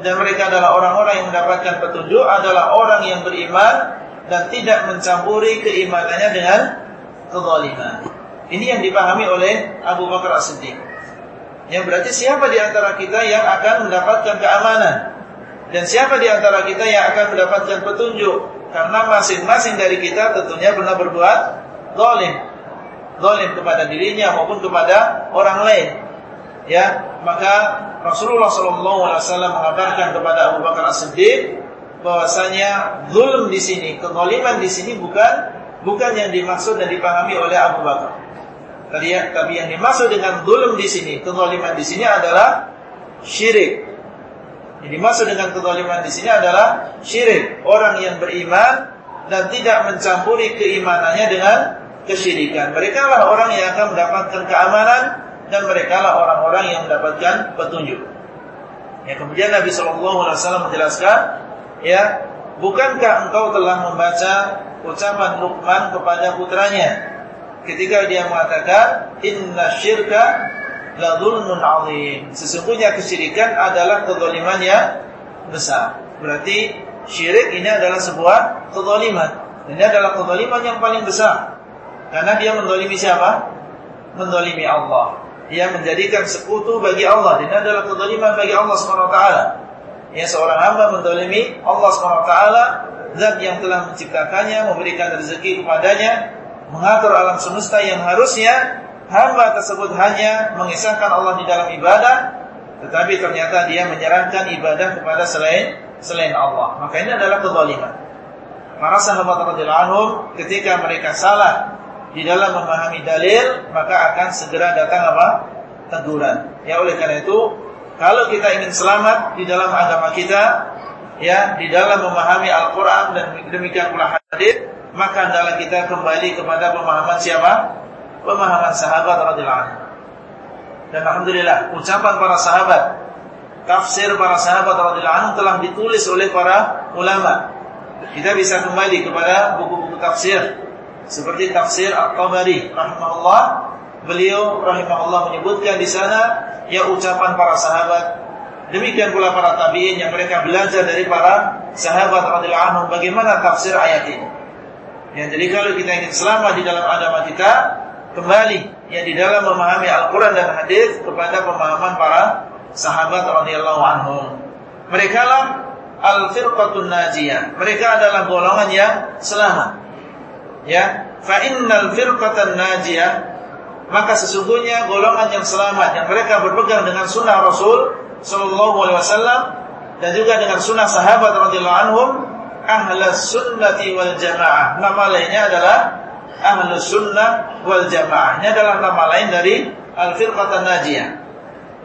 S1: dan mereka adalah orang-orang yang mendapatkan petunjuk adalah orang yang beriman dan tidak mencampuri keimanannya dengan kezaliman. Ini yang dipahami oleh Abu Bakar As-Siddiq. Yang berarti siapa di antara kita yang akan mendapatkan keamanan? Dan siapa di antara kita yang akan mendapatkan petunjuk? Karena masing-masing dari kita tentunya pernah berbuat zalim. Zalim kepada dirinya maupun kepada orang lain. Ya, maka Rasulullah SAW mengabarkan kepada Abu Bakar As-Siddiq bahwasanya zulm di sini, kezaliman di sini bukan bukan yang dimaksud dan dipahami oleh Abu Bakar. Tadi ya, tapi yang dimaksud dengan zulm di sini, kezaliman di sini adalah syirik. Yang dimaksud dengan kezaliman di sini adalah syirik. Orang yang beriman dan tidak mencampuri keimanannya dengan kesyirikan. Mereka lah orang yang akan mendapatkan keamanan dan mereka lah orang-orang yang mendapatkan petunjuk. Ya, kemudian Nabi SAW menjelaskan, ya, bukankah engkau telah membaca ucapan Luqman kepada putranya? ketika dia mengatakan inna syirka la dzulmun azim. Sesungguhnya kesyirikan adalah kezaliman yang besar. Berarti syirik ini adalah sebuah kezaliman. Ini adalah kezaliman yang paling besar. Karena dia mendolimi siapa? Mendolimi Allah. Dia menjadikan sekutu bagi Allah. Ini adalah kezaliman bagi Allah SWT. Ya seorang hamba mendolimi Allah SWT. Zat yang telah menciptakannya, memberikan rezeki kepadanya, mengatur alam semesta yang harusnya hamba tersebut hanya mengisahkan Allah di dalam ibadah, tetapi ternyata dia menyerahkan ibadah kepada selain selain Allah. Maka ini adalah kezaliman. Para sahabat radhiyallahu anhum ketika mereka salah di dalam memahami dalil, maka akan segera datang apa? teguran. Ya oleh karena itu, kalau kita ingin selamat di dalam agama kita, ya di dalam memahami Al-Qur'an dan demikian pula hadis, maka adalah kita kembali kepada pemahaman siapa? Pemahaman sahabat radhiyallahu anhu. Dan alhamdulillah, ucapan para sahabat, tafsir para sahabat radhiyallahu anhu telah ditulis oleh para ulama. Kita bisa kembali kepada buku-buku tafsir seperti tafsir At-Tabari rahimahullah. Beliau rahimahullah menyebutkan di sana ya ucapan para sahabat Demikian pula para tabi'in yang mereka belajar dari para sahabat radhiyallahu anhum bagaimana tafsir ayat ini. Ya, jadi kalau kita ingin selamat di dalam agama kita, kembali ya di dalam memahami Al-Quran dan Hadis kepada pemahaman para sahabat radhiyallahu anhum. Mereka lah al-firqatun najiyah. Mereka adalah golongan yang selamat. Ya, fa innal firqatan najiyah maka sesungguhnya golongan yang selamat yang mereka berpegang dengan sunnah Rasul sallallahu alaihi wasallam dan juga dengan sunnah sahabat radhiyallahu anhum ahlus sunnati wal jamaah. Nama lainnya adalah ahlus sunnah wal jamaah. Ini adalah nama lain dari al-firqatun najiyah.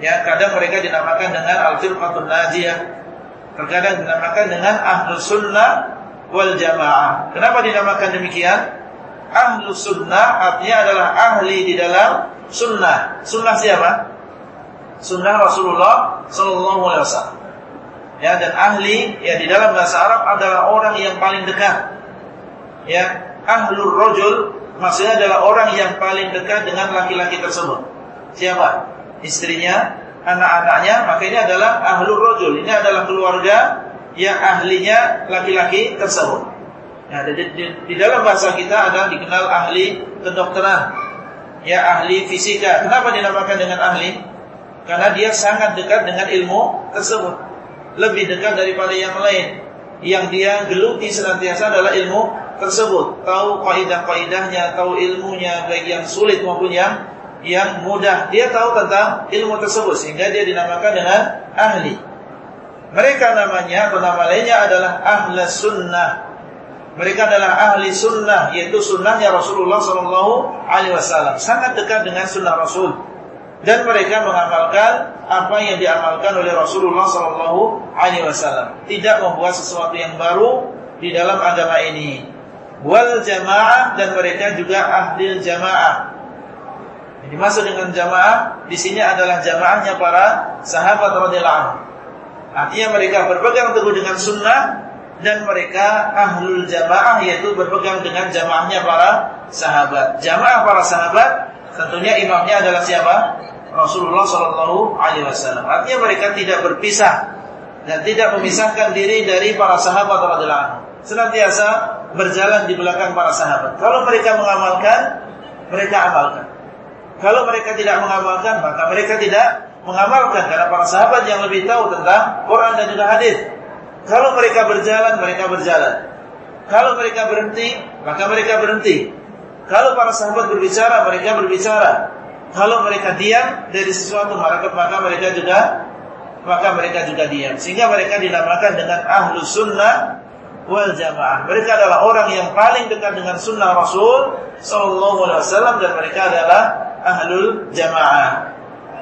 S1: Ya, kadang mereka dinamakan dengan al-firqatun najiyah. Terkadang dinamakan dengan ahlus sunnah wal jamaah. Kenapa dinamakan demikian? Ahlus sunnah artinya adalah ahli di dalam sunnah. Sunnah siapa? Sunnah Rasulullah sallallahu alaihi wasallam ya dan ahli ya di dalam bahasa Arab adalah orang yang paling dekat. Ya, ahlur rajul maksudnya adalah orang yang paling dekat dengan laki-laki tersebut. Siapa? Istrinya, anak-anaknya, maka ini adalah ahlur rajul. Ini adalah keluarga yang ahlinya laki-laki tersebut. Ya, di, di, di dalam bahasa kita ada dikenal ahli kedokteran, ya ahli fisika. Kenapa dinamakan dengan ahli? Karena dia sangat dekat dengan ilmu tersebut lebih dekat daripada yang lain. Yang dia geluti senantiasa adalah ilmu tersebut. Tahu kaidah-kaidahnya, tahu ilmunya baik yang sulit maupun yang yang mudah. Dia tahu tentang ilmu tersebut sehingga dia dinamakan dengan ahli. Mereka namanya atau nama lainnya adalah ahli sunnah. Mereka adalah ahli sunnah, yaitu sunnahnya Rasulullah Sallallahu Alaihi Wasallam. Sangat dekat dengan sunnah Rasul dan mereka mengamalkan apa yang diamalkan oleh Rasulullah sallallahu alaihi wasallam. Tidak membuat sesuatu yang baru di dalam agama ini. Wal jamaah dan mereka juga ahli jamaah. Jadi masuk dengan jamaah di sini adalah jamaahnya para sahabat radhiyallahu anhu. Artinya mereka berpegang teguh dengan sunnah dan mereka ahlul jamaah yaitu berpegang dengan jamaahnya para sahabat. Jamaah para sahabat tentunya imamnya adalah siapa? Rasulullah Shallallahu Alaihi Wasallam. Artinya mereka tidak berpisah dan tidak memisahkan diri dari para sahabat radhiyallahu anhu. Senantiasa berjalan di belakang para sahabat. Kalau mereka mengamalkan, mereka amalkan. Kalau mereka tidak mengamalkan, maka mereka tidak mengamalkan karena para sahabat yang lebih tahu tentang Quran dan juga hadis. Kalau mereka berjalan, mereka berjalan. Kalau mereka berhenti, maka mereka berhenti. Kalau para sahabat berbicara, mereka berbicara. Kalau mereka diam dari sesuatu maka mereka juga maka mereka juga diam. Sehingga mereka dinamakan dengan ahlu sunnah wal jamaah. Mereka adalah orang yang paling dekat dengan sunnah Rasul Sallallahu Alaihi Wasallam dan mereka adalah ahlul jamaah.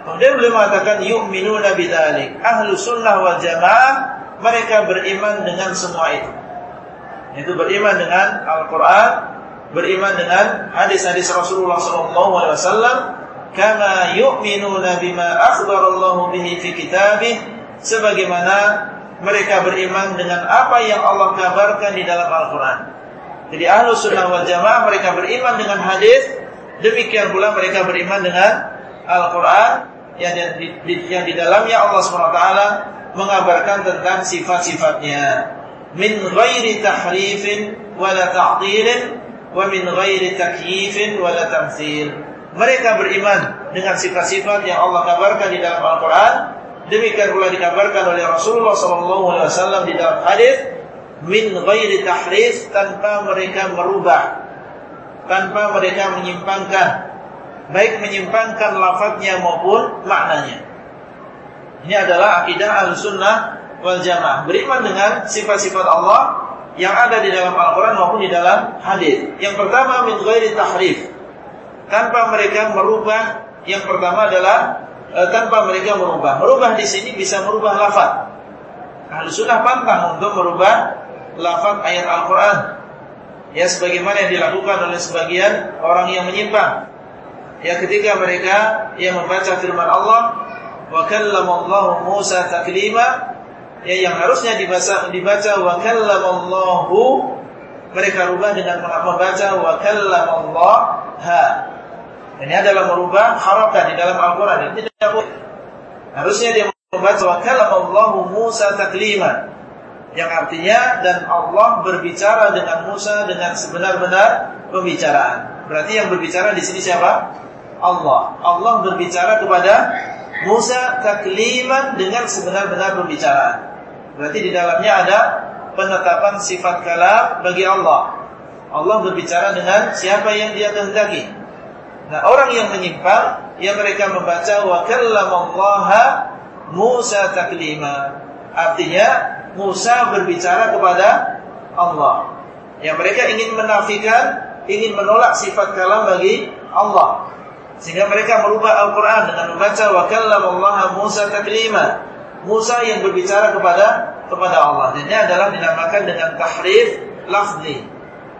S1: Kemudian beliau mengatakan yu'minuna bidzalik. Ahlu sunnah wal jamaah mereka beriman dengan semua itu. Itu beriman dengan Al-Qur'an, beriman dengan hadis-hadis Rasulullah sallallahu alaihi wasallam kama yu'minuna bima akhbarallahu bihi fi kitabih sebagaimana mereka beriman dengan apa yang Allah kabarkan di dalam Al-Qur'an. Jadi ahlu sunnah wal jamaah mereka beriman dengan hadis, demikian pula mereka beriman dengan Al-Qur'an yang di, yang di dalamnya Allah SWT mengabarkan tentang sifat-sifatnya. Min ghairi tahrifin wala ta'tilin wa min ghairi takyifin wala tamthil mereka beriman dengan sifat-sifat yang Allah kabarkan di dalam Al-Quran. Demikian pula dikabarkan oleh Rasulullah SAW di dalam hadis min ghairi tahrif tanpa mereka merubah tanpa mereka menyimpangkan baik menyimpangkan lafadznya maupun maknanya. Ini adalah akidah al-sunnah wal jamaah. Beriman dengan sifat-sifat Allah yang ada di dalam Al-Quran maupun di dalam hadis. Yang pertama min ghairi tahrif. Tanpa mereka merubah. Yang pertama adalah e, tanpa mereka merubah. Merubah di sini bisa merubah lafaz. Ahlu sunnah pantang untuk merubah lafaz ayat Al-Quran. Ya sebagaimana yang dilakukan oleh sebagian orang yang menyimpang. Ya ketika mereka yang membaca firman Allah wa kallamallahu Musa taklima ya yang harusnya dibaca dibaca wa kallamallahu mereka rubah dengan membaca wa ha ini adalah merubah harakat di dalam Al-Qur'an ini tidak boleh harusnya dia membaca wa kallamallahu Musa taklima yang artinya dan Allah berbicara dengan Musa dengan sebenar-benar pembicaraan. Berarti yang berbicara di sini siapa? Allah. Allah berbicara kepada Musa takliman dengan sebenar-benar pembicaraan. Berarti di dalamnya ada penetapan sifat kalam bagi Allah. Allah berbicara dengan siapa yang dia kehendaki. Nah, orang yang menyimpang yang mereka membaca wa kallamallaha Musa taklima. Artinya Musa berbicara kepada Allah. Yang mereka ingin menafikan, ingin menolak sifat kalam bagi Allah. Sehingga mereka merubah Al-Quran dengan membaca wa kallamallaha Musa taklima. Musa yang berbicara kepada kepada Allah. Dan ini adalah dinamakan dengan tahrif lafzi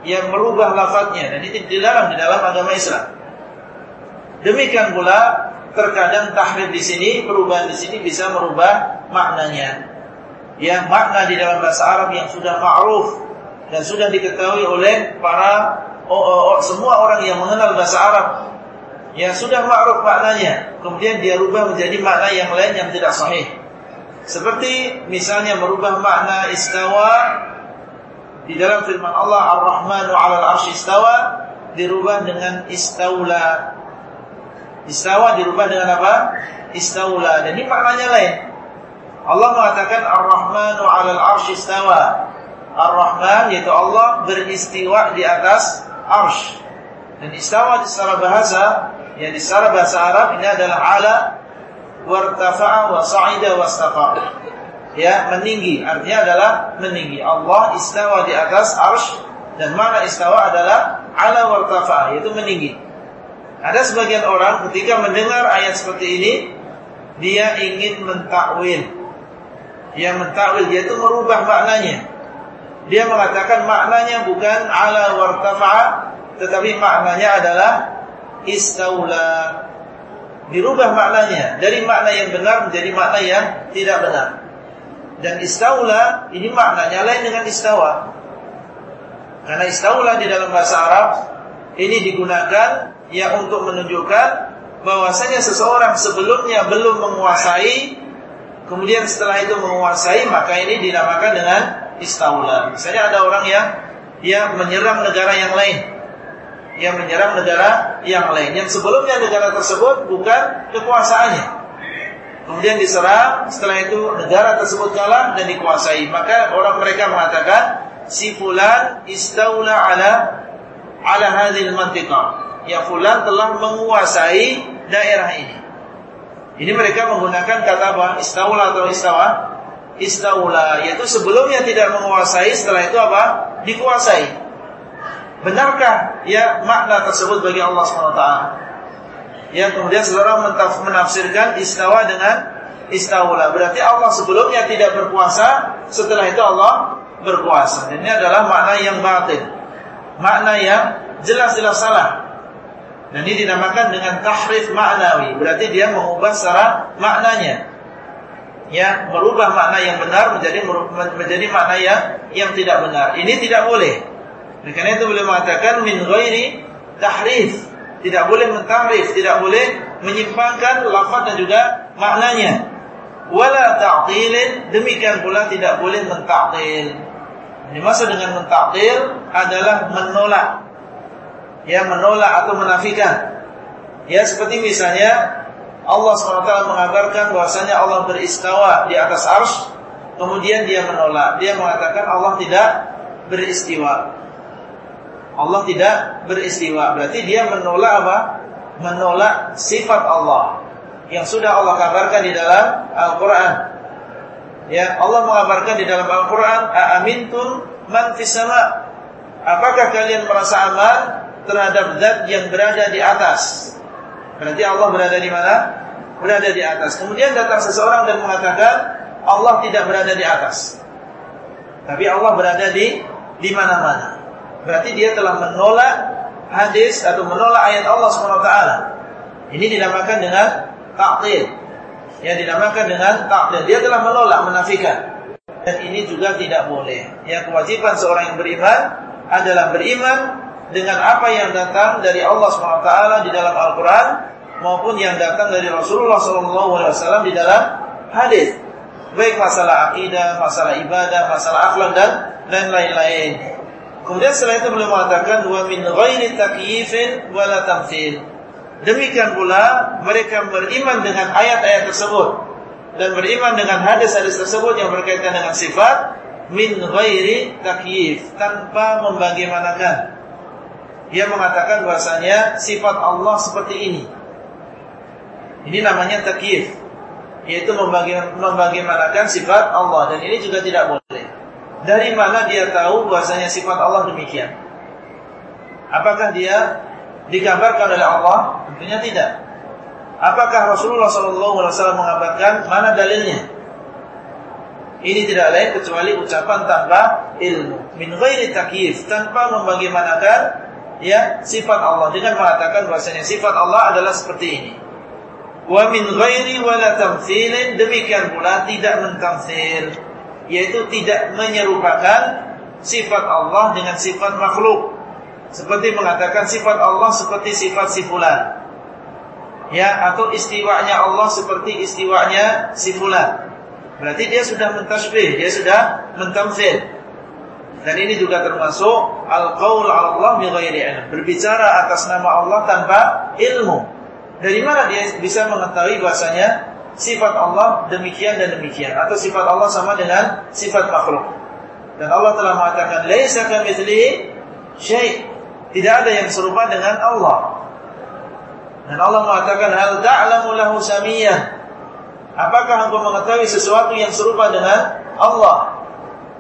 S1: yang merubah lafadznya dan ini dilarang di dalam agama Islam. Demikian pula terkadang tahrif di sini, perubahan di sini bisa merubah maknanya. Yang makna di dalam bahasa Arab yang sudah ma'ruf dan sudah diketahui oleh para oh, oh, oh, semua orang yang mengenal bahasa Arab yang sudah ma'ruf maknanya, kemudian dia rubah menjadi makna yang lain yang tidak sahih. Seperti misalnya merubah makna istawa di dalam firman Allah Ar-Rahmanu 'alal 'arsy istawa dirubah dengan istaula. Istawa dirubah dengan apa? Istaula. Dan ini maknanya lain. Allah mengatakan Ar-Rahmanu 'alal 'arsy istawa. Ar-Rahman yaitu Allah beristiwa di atas arsy. Dan istawa secara bahasa Ya secara bahasa Arab ini adalah ala wartafa'a wa sa'ida wastafa. Ya, meninggi artinya adalah meninggi. Allah istawa di atas arsh dan mana istawa adalah ala wartafa'a yaitu meninggi. Ada sebagian orang ketika mendengar ayat seperti ini dia ingin mentakwil. Yang mentakwil yaitu merubah maknanya. Dia mengatakan maknanya bukan ala wartafa'a tetapi maknanya adalah istaula. Dirubah maknanya dari makna yang benar menjadi makna yang tidak benar. Dan istaula ini maknanya lain dengan istawa. Karena istaula di dalam bahasa Arab ini digunakan ya untuk menunjukkan bahwasanya seseorang sebelumnya belum menguasai kemudian setelah itu menguasai maka ini dinamakan dengan istaula. Misalnya ada orang yang dia menyerang negara yang lain yang menyerang negara yang lain yang sebelumnya negara tersebut bukan kekuasaannya. Kemudian diserang, setelah itu negara tersebut kalah dan dikuasai. Maka orang mereka mengatakan si fulan istaula ala ala hadhil mantiqah. Ya fulan telah menguasai daerah ini. Ini mereka menggunakan kata apa? Istaula atau istawa? Istaula, yaitu sebelumnya tidak menguasai, setelah itu apa? Dikuasai. Benarkah ya makna tersebut bagi Allah SWT? Ya kemudian saudara menafsirkan istawa dengan istaula. Berarti Allah sebelumnya tidak berkuasa, setelah itu Allah berkuasa. Ini adalah makna yang batin. Makna yang jelas-jelas salah. Dan ini dinamakan dengan tahrif maknawi. Berarti dia mengubah secara maknanya. Ya, merubah makna yang benar menjadi menjadi makna yang yang tidak benar. Ini tidak boleh. Oleh karena itu boleh mengatakan min ghairi tahrif. Tidak boleh mentahrif, tidak boleh menyimpangkan lafaz dan juga maknanya. Wala ta'tilin, demikian pula tidak boleh mentaktil. Ini maksud dengan mentaktil adalah menolak. Ya, menolak atau menafikan. Ya, seperti misalnya Allah SWT mengabarkan bahwasanya Allah beristawa di atas arsh, kemudian dia menolak. Dia mengatakan Allah tidak beristiwa. Allah tidak beristiwa. Berarti dia menolak apa? Menolak sifat Allah yang sudah Allah kabarkan di dalam Al-Qur'an. Ya, Allah mengabarkan di dalam Al-Qur'an, "Aamintum man fis sama?" Apakah kalian merasa aman terhadap zat yang berada di atas? Berarti Allah berada di mana? Berada di atas. Kemudian datang seseorang dan mengatakan Allah tidak berada di atas. Tapi Allah berada di di mana-mana. Berarti dia telah menolak hadis atau menolak ayat Allah SWT. Ini dinamakan dengan ta'til. Yang dinamakan dengan ta'til. Dia telah menolak, menafikan. Dan ini juga tidak boleh. Yang kewajiban seorang yang beriman adalah beriman dengan apa yang datang dari Allah SWT di dalam Al-Quran maupun yang datang dari Rasulullah SAW di dalam hadis. Baik masalah akidah, masalah ibadah, masalah akhlak dan lain-lain. Kemudian setelah itu beliau mengatakan wa min ghairi takyifin wala tamthil. Demikian pula mereka beriman dengan ayat-ayat tersebut dan beriman dengan hadis-hadis tersebut yang berkaitan dengan sifat min ghairi takyif tanpa membagaimanakan. Dia mengatakan bahasanya sifat Allah seperti ini. Ini namanya takyif, yaitu membagaimanakan sifat Allah dan ini juga tidak boleh. Dari mana dia tahu bahasanya sifat Allah demikian? Apakah dia dikabarkan oleh Allah? Tentunya tidak. Apakah Rasulullah SAW mengabarkan mana dalilnya? Ini tidak lain kecuali ucapan tanpa ilmu. Min ghairi takyif, tanpa membagaimanakan ya sifat Allah dengan mengatakan bahasanya sifat Allah adalah seperti ini. Wa min ghairi wala tamthilin, demikian pula tidak mentamthil yaitu tidak menyerupakan sifat Allah dengan sifat makhluk. Seperti mengatakan sifat Allah seperti sifat si fulan. Ya, atau istiwanya Allah seperti istiwanya si fulan. Berarti dia sudah mentasbih, dia sudah mentamfil. Dan ini juga termasuk al-qaul Allah bi ghairi. Berbicara atas nama Allah tanpa ilmu. Dari mana dia bisa mengetahui bahasanya sifat Allah demikian dan demikian atau sifat Allah sama dengan sifat makhluk. Dan Allah telah mengatakan laisa kamitslihi syai'. Tidak ada yang serupa dengan Allah. Dan Allah mengatakan hal ta'lamu lahu samiyah. Apakah engkau mengetahui sesuatu yang serupa dengan Allah?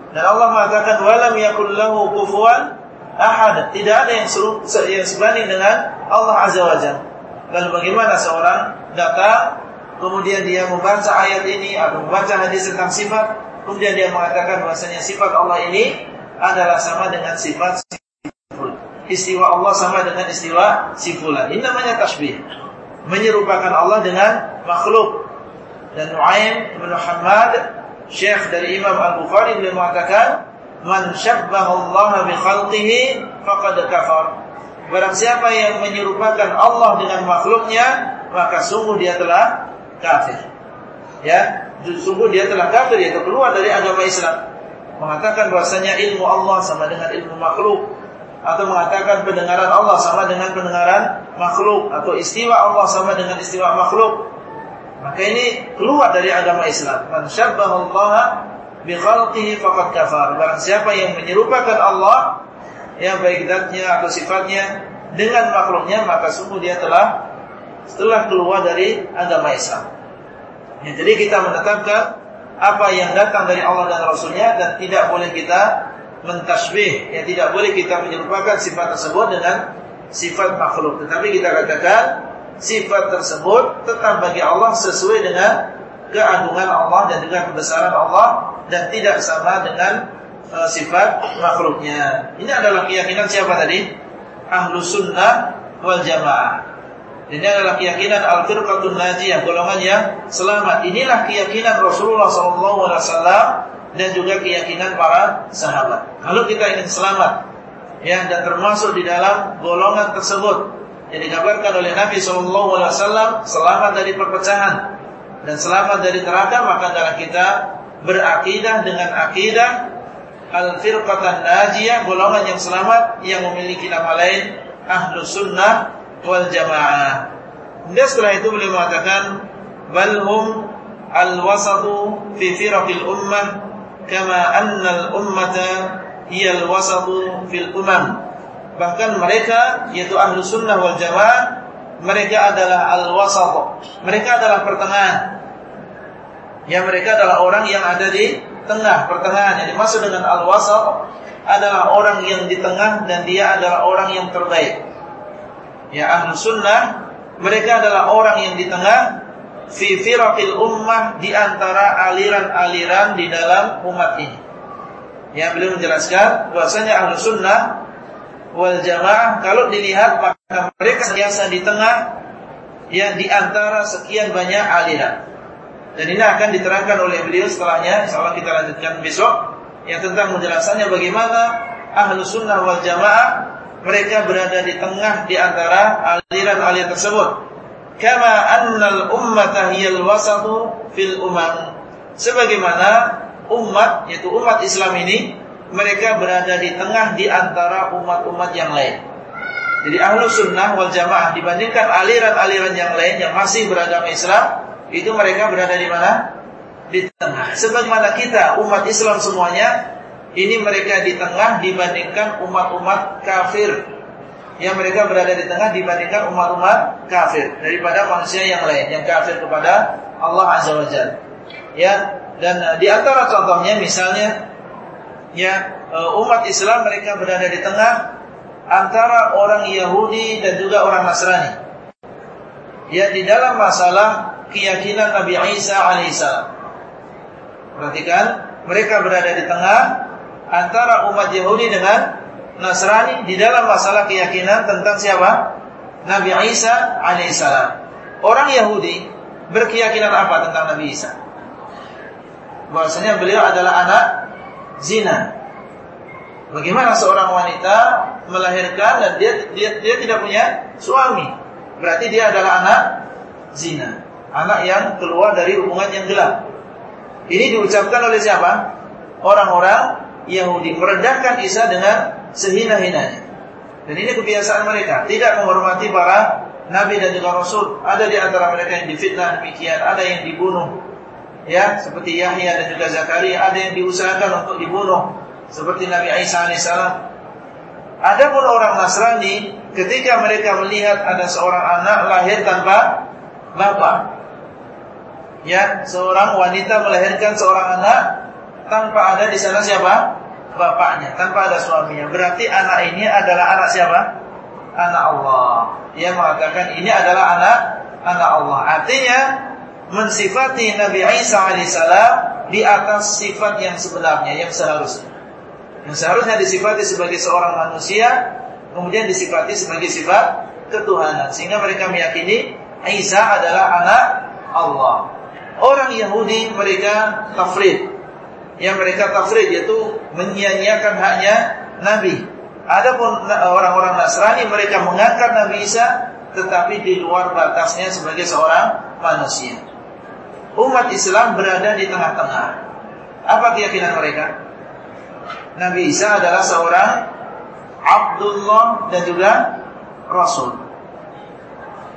S1: Dan Allah mengatakan walam yakul lahu kufuwan ahad. Tidak ada yang seru, yang sebanding dengan Allah Azza wa Jalla. Lalu bagaimana seorang datang kemudian dia membaca ayat ini atau membaca hadis tentang sifat, kemudian dia mengatakan bahasanya sifat Allah ini adalah sama dengan sifat. Istiwa Allah sama dengan istiwa sifulan. Ini namanya tasbih. Menyerupakan Allah dengan makhluk. Dan Nu'aim bin Muhammad, Syekh dari Imam Al-Bukhari beliau mengatakan, "Man syabbaha Allah bi khalqihi faqad kafar." Barang siapa yang menyerupakan Allah dengan makhluknya, maka sungguh dia telah kafir. Ya, sungguh dia telah kafir yaitu keluar dari agama Islam. Mengatakan bahwasanya ilmu Allah sama dengan ilmu makhluk atau mengatakan pendengaran Allah sama dengan pendengaran makhluk atau istiwa Allah sama dengan istiwa makhluk. Maka ini keluar dari agama Islam. Man syabbaha Allah bi khalqihi faqad kafar. Barang siapa yang menyerupakan Allah yang baik zatnya atau sifatnya dengan makhluknya maka sungguh dia telah setelah keluar dari agama Islam. Ya, jadi kita menetapkan apa yang datang dari Allah dan Rasulnya dan tidak boleh kita mentasbih, ya tidak boleh kita menyerupakan sifat tersebut dengan sifat makhluk. Tetapi kita katakan sifat tersebut tetap bagi Allah sesuai dengan keagungan Allah dan dengan kebesaran Allah dan tidak sama dengan uh, sifat makhluknya. Ini adalah keyakinan siapa tadi? Ahlu sunnah wal jamaah. Ini adalah keyakinan al-firqatun najiyah, golongan yang selamat. Inilah keyakinan Rasulullah SAW dan juga keyakinan para sahabat. Kalau kita ingin selamat, ya dan termasuk di dalam golongan tersebut yang dikabarkan oleh Nabi SAW selamat dari perpecahan dan selamat dari neraka, maka adalah kita berakidah dengan akidah al-firqatan najiyah, golongan yang selamat yang memiliki nama lain ahlus sunnah wal jamaah. Kemudian setelah itu beliau mengatakan balhum al-wasatu fi firaqil ummah kama anna al-ummata hiya al-wasatu fil umam. bahkan mereka yaitu ahlu sunnah wal jamaah mereka adalah al-wasat mereka adalah pertengahan. Ya mereka adalah orang yang ada di tengah pertengahan. Yang dimaksud dengan al-wasat adalah orang yang di tengah dan dia adalah orang yang terbaik. Ya ahlu sunnah mereka adalah orang yang di tengah fi firaqil ummah di antara aliran-aliran di dalam umat ini Ya beliau menjelaskan bahwasanya ahlu sunnah wal jamaah kalau dilihat maka mereka biasa di tengah ya di antara sekian banyak aliran. Dan ini akan diterangkan oleh beliau setelahnya. Insyaallah kita lanjutkan besok yang tentang menjelaskannya bagaimana ahlu sunnah wal jamaah mereka berada di tengah di antara aliran-aliran tersebut. Kama annal ummata hiyal wasatu fil umam. Sebagaimana umat yaitu umat Islam ini mereka berada di tengah di antara umat-umat yang lain. Jadi ahlu sunnah wal jamaah dibandingkan aliran-aliran yang lain yang masih beragama Islam itu mereka berada di mana? Di tengah. Sebagaimana kita umat Islam semuanya ini mereka di tengah dibandingkan umat-umat kafir yang mereka berada di tengah dibandingkan umat-umat kafir daripada manusia yang lain yang kafir kepada Allah Azza wa Jalla. Ya, dan uh, di antara contohnya misalnya ya uh, umat Islam mereka berada di tengah antara orang Yahudi dan juga orang Nasrani. Ya di dalam masalah keyakinan Nabi Isa alaihissalam. Perhatikan, mereka berada di tengah antara umat Yahudi dengan Nasrani di dalam masalah keyakinan tentang siapa? Nabi Isa alaihissalam. Orang Yahudi berkeyakinan apa tentang Nabi Isa? bahwasanya beliau adalah anak zina. Bagaimana seorang wanita melahirkan dan dia dia, dia tidak punya suami? Berarti dia adalah anak zina, anak yang keluar dari hubungan yang gelap. Ini diucapkan oleh siapa? Orang-orang Yahudi merendahkan Isa dengan sehina-hinanya. Dan ini kebiasaan mereka, tidak menghormati para nabi dan juga rasul. Ada di antara mereka yang difitnah demikian, ada yang dibunuh ya seperti Yahya dan juga Zakaria ada yang diusahakan untuk dibunuh seperti Nabi Isa alaihissalam. Adapun orang Nasrani ketika mereka melihat ada seorang anak lahir tanpa bapak, ya seorang wanita melahirkan seorang anak tanpa ada di sana siapa bapaknya, tanpa ada suaminya. Berarti anak ini adalah anak siapa? Anak Allah. Ia mengatakan ini adalah anak anak Allah. Artinya mensifati Nabi Isa alaihissalam di atas sifat yang sebenarnya, yang seharusnya. Yang seharusnya disifati sebagai seorang manusia, kemudian disifati sebagai sifat ketuhanan. Sehingga mereka meyakini Isa adalah anak Allah. Orang Yahudi mereka tafrid. Yang mereka tafrid yaitu menyia-nyiakan haknya Nabi. Adapun orang-orang Nasrani mereka mengangkat Nabi Isa tetapi di luar batasnya sebagai seorang manusia umat Islam berada di tengah-tengah. Apa keyakinan mereka? Nabi Isa adalah seorang Abdullah dan juga Rasul.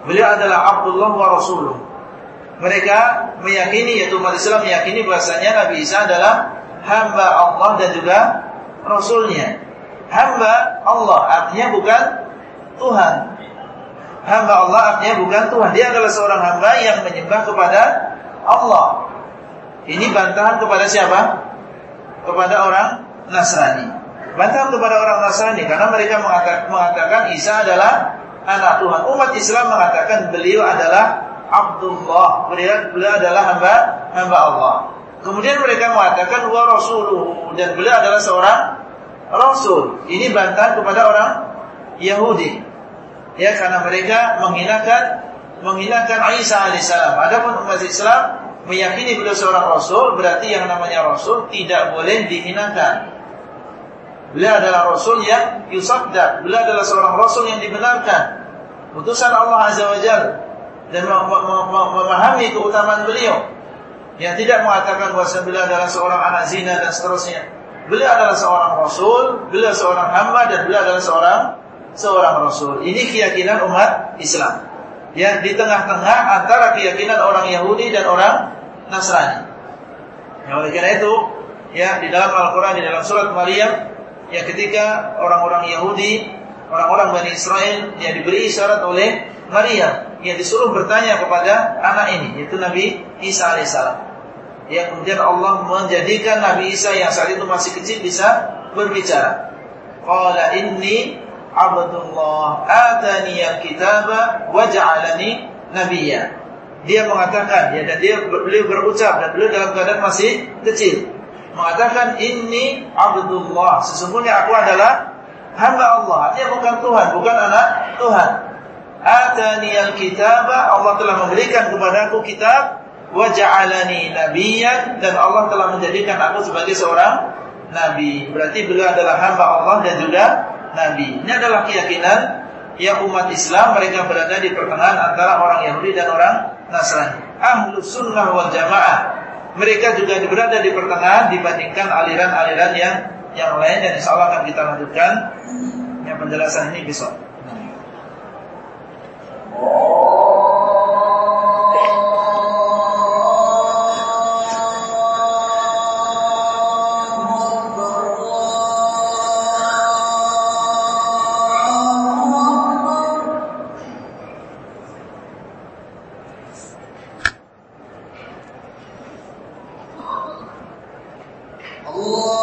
S1: Beliau adalah Abdullah wa Rasuluh. Mereka meyakini, yaitu umat Islam meyakini bahasanya Nabi Isa adalah hamba Allah dan juga Rasulnya. Hamba Allah artinya bukan Tuhan. Hamba Allah artinya bukan Tuhan. Dia adalah seorang hamba yang menyembah kepada Allah. Ini bantahan kepada siapa? Kepada orang Nasrani. Bantahan kepada orang Nasrani karena mereka mengatakan Isa adalah anak Tuhan. Umat Islam mengatakan beliau adalah Abdullah. Beliau, beliau adalah hamba hamba Allah. Kemudian mereka mengatakan wa rasuluhu dan beliau adalah seorang rasul. Ini bantahan kepada orang Yahudi. Ya karena mereka menghinakan menghinakan Isa alaihissalam. Adapun umat Islam meyakini beliau seorang rasul, berarti yang namanya rasul tidak boleh dihinakan. Beliau adalah rasul yang yusabda. Beliau adalah seorang rasul yang dibenarkan. Utusan Allah Azza wa Jalla dan memahami keutamaan beliau. Yang tidak mengatakan bahwa beliau adalah seorang anak zina dan seterusnya. Beliau adalah seorang rasul, beliau seorang hamba dan beliau adalah seorang seorang rasul. Ini keyakinan umat Islam ya di tengah-tengah antara keyakinan orang Yahudi dan orang Nasrani. Ya, oleh karena itu, ya di dalam Al-Qur'an di dalam surat Maryam, ya ketika orang-orang Yahudi orang-orang Bani Israel yang diberi isyarat oleh Maria yang disuruh bertanya kepada anak ini yaitu Nabi Isa alaihissalam. Yang kemudian Allah menjadikan Nabi Isa yang saat itu masih kecil bisa berbicara. Qala inni Abdullah atani al-kitaba wa ja'alani nabiyya. Dia mengatakan ya dan dia beliau berucap dan beliau dalam keadaan masih kecil mengatakan ini Abdullah sesungguhnya aku adalah hamba Allah dia bukan Tuhan bukan anak Tuhan atani al-kitaba Allah telah memberikan kepadaku kitab wa ja'alani nabiyyan dan Allah telah menjadikan aku sebagai seorang nabi berarti beliau adalah hamba Allah dan juga nabi. Ini adalah keyakinan yang umat Islam mereka berada di pertengahan antara orang Yahudi dan orang Nasrani. Ahlu sunnah wal jamaah. Mereka juga berada di pertengahan dibandingkan aliran-aliran yang yang lain dan insya Allah akan kita lanjutkan yang penjelasan ini besok. 五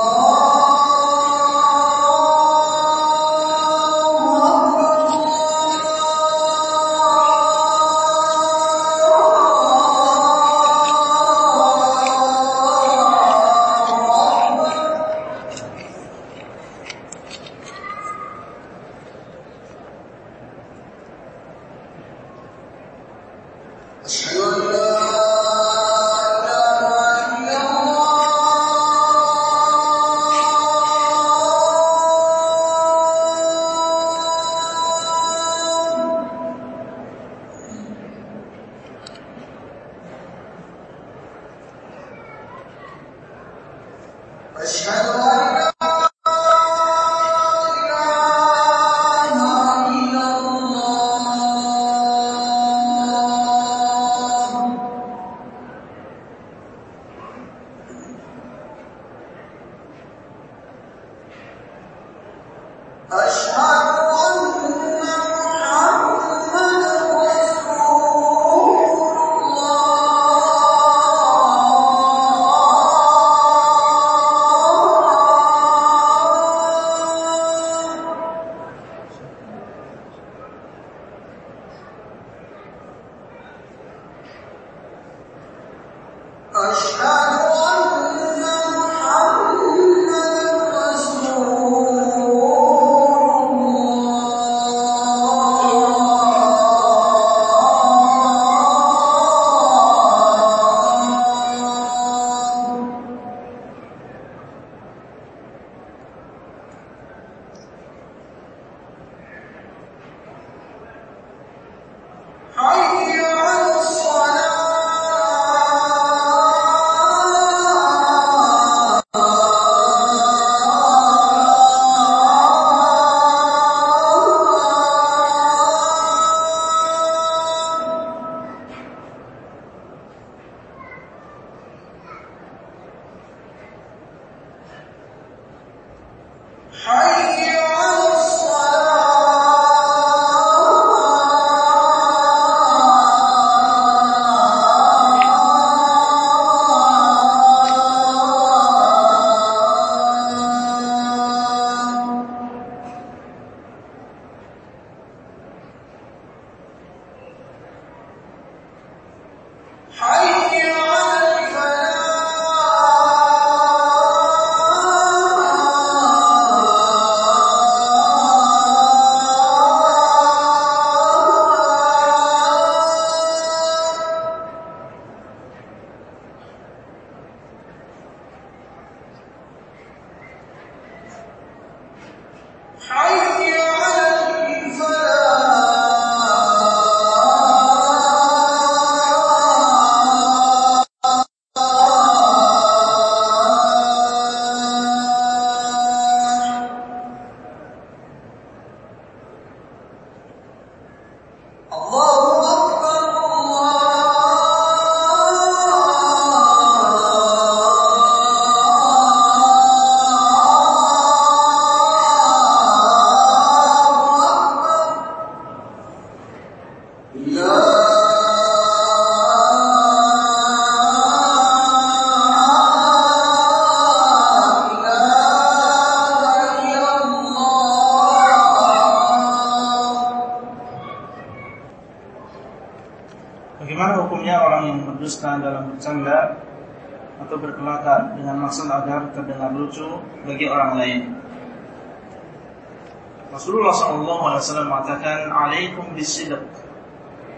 S1: "Alaikum bisidq,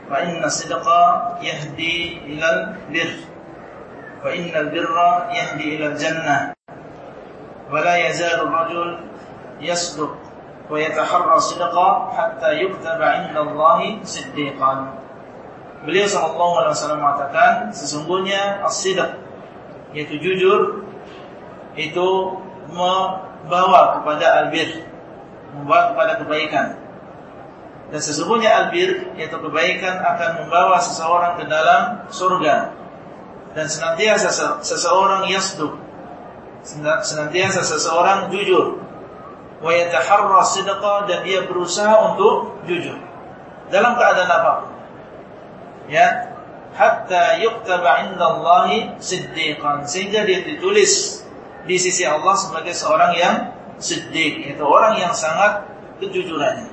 S1: fa inna sidqa yahdi ilal bir, wa inna birra yahdi ilal jannah, wa la yazalu rajul yasduq wa yataharra sidqa hatta yuktaba inda Allahi siddiqan." Beliau sallallahu alaihi wasallam mengatakan sesungguhnya as-sidq yaitu jujur itu membawa kepada albir, membawa kepada kebaikan. Dan sesungguhnya albir yaitu kebaikan akan membawa seseorang ke dalam surga. Dan senantiasa seseorang yasduq senantiasa seseorang jujur. Wa yataharra sidqa dan dia berusaha untuk jujur. Dalam keadaan apa pun. Ya. Hatta yuktaba indallahi siddiqan. Sehingga dia ditulis di sisi Allah sebagai seorang yang siddiq itu orang yang sangat kejujurannya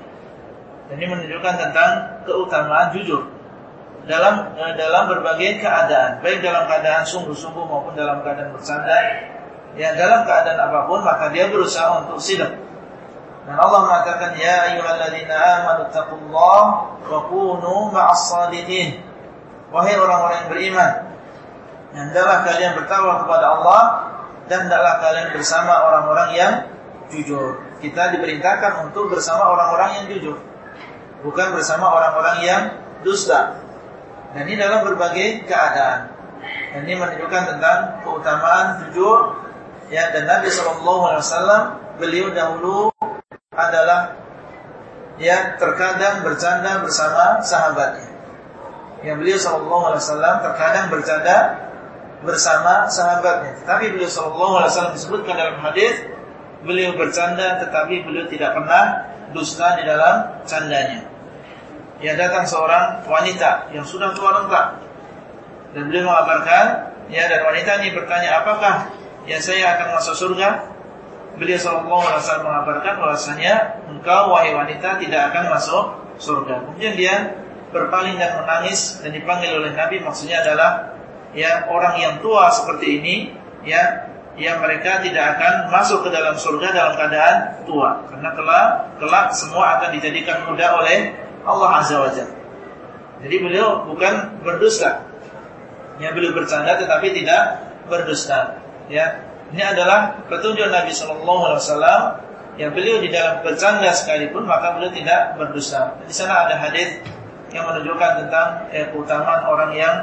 S1: ini menunjukkan tentang keutamaan jujur dalam eh, dalam berbagai keadaan baik dalam keadaan sungguh-sungguh maupun dalam keadaan bercanda. Ya dalam keadaan apa pun maka dia berusaha untuk sidq dan Allah mengatakan ya ayyuhalladzina amanu taqullaha wa kunu ma'as sadiqin. Wahai orang-orang yang beriman Hendaklah kalian bertawaf kepada Allah Dan hendaklah kalian bersama orang-orang yang jujur. Kita diperintahkan untuk bersama orang-orang yang jujur Bukan bersama orang-orang yang dusta. Dan ini dalam berbagai keadaan. Dan ini menunjukkan tentang keutamaan jujur. Ya dan Nabi SAW Beliau dahulu adalah Ya terkadang bercanda bersama sahabatnya. Yang beliau sallallahu alaihi wasallam terkadang bercanda bersama sahabatnya. Tetapi beliau sallallahu alaihi wasallam disebutkan dalam hadis beliau bercanda tetapi beliau tidak pernah dusta di dalam candanya. Ya datang seorang wanita yang sudah tua renta dan beliau mengabarkan ya dan wanita ini bertanya apakah ya saya akan masuk surga? Beliau sallallahu alaihi wasallam mengabarkan bahwasanya engkau wahai wanita tidak akan masuk surga. Kemudian dia berpaling dan menangis dan dipanggil oleh Nabi maksudnya adalah ya orang yang tua seperti ini ya yang mereka tidak akan masuk ke dalam surga dalam keadaan tua karena kelak kelak semua akan dijadikan muda oleh Allah Azza wa Jalla. Jadi beliau bukan berdusta. Ya beliau bercanda tetapi tidak berdusta. Ya. Ini adalah petunjuk Nabi sallallahu alaihi wasallam yang beliau di dalam bercanda sekalipun maka beliau tidak berdusta. Di sana ada hadis yang menunjukkan tentang eh, keutamaan orang yang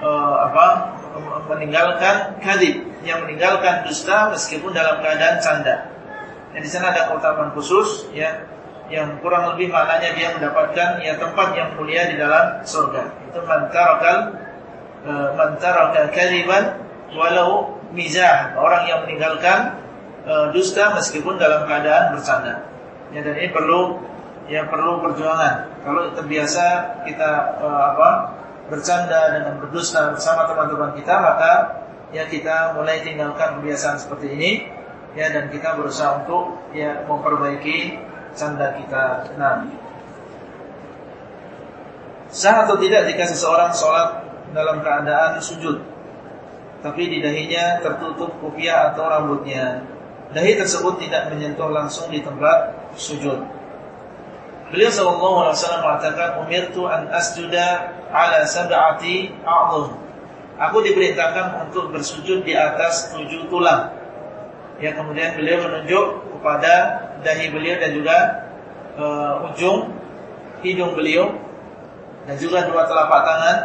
S1: eh, apa meninggalkan kadib, yang meninggalkan dusta meskipun dalam keadaan canda. Dan di sana ada keutamaan khusus ya yang kurang lebih maknanya dia mendapatkan ya tempat yang mulia di dalam surga. Itu mantarakal eh, mantarakal kadiban walau mizah, orang yang meninggalkan eh, dusta meskipun dalam keadaan bercanda. Ya dan ini perlu yang perlu perjuangan. Kalau terbiasa kita uh, apa bercanda dengan berdusta bersama teman-teman kita, maka ya kita mulai tinggalkan kebiasaan seperti ini, ya dan kita berusaha untuk ya memperbaiki canda kita. Nah, sah atau tidak jika seseorang sholat dalam keadaan sujud, tapi di dahinya tertutup kopiah atau rambutnya, dahi tersebut tidak menyentuh langsung di tempat sujud. Beliau sallallahu alaihi wasallam mengatakan umirtu an asjuda ala sab'ati a'dhum. Aku diperintahkan untuk bersujud di atas tujuh tulang. Ya kemudian beliau menunjuk kepada dahi beliau dan juga uh, ujung hidung beliau dan juga dua telapak tangan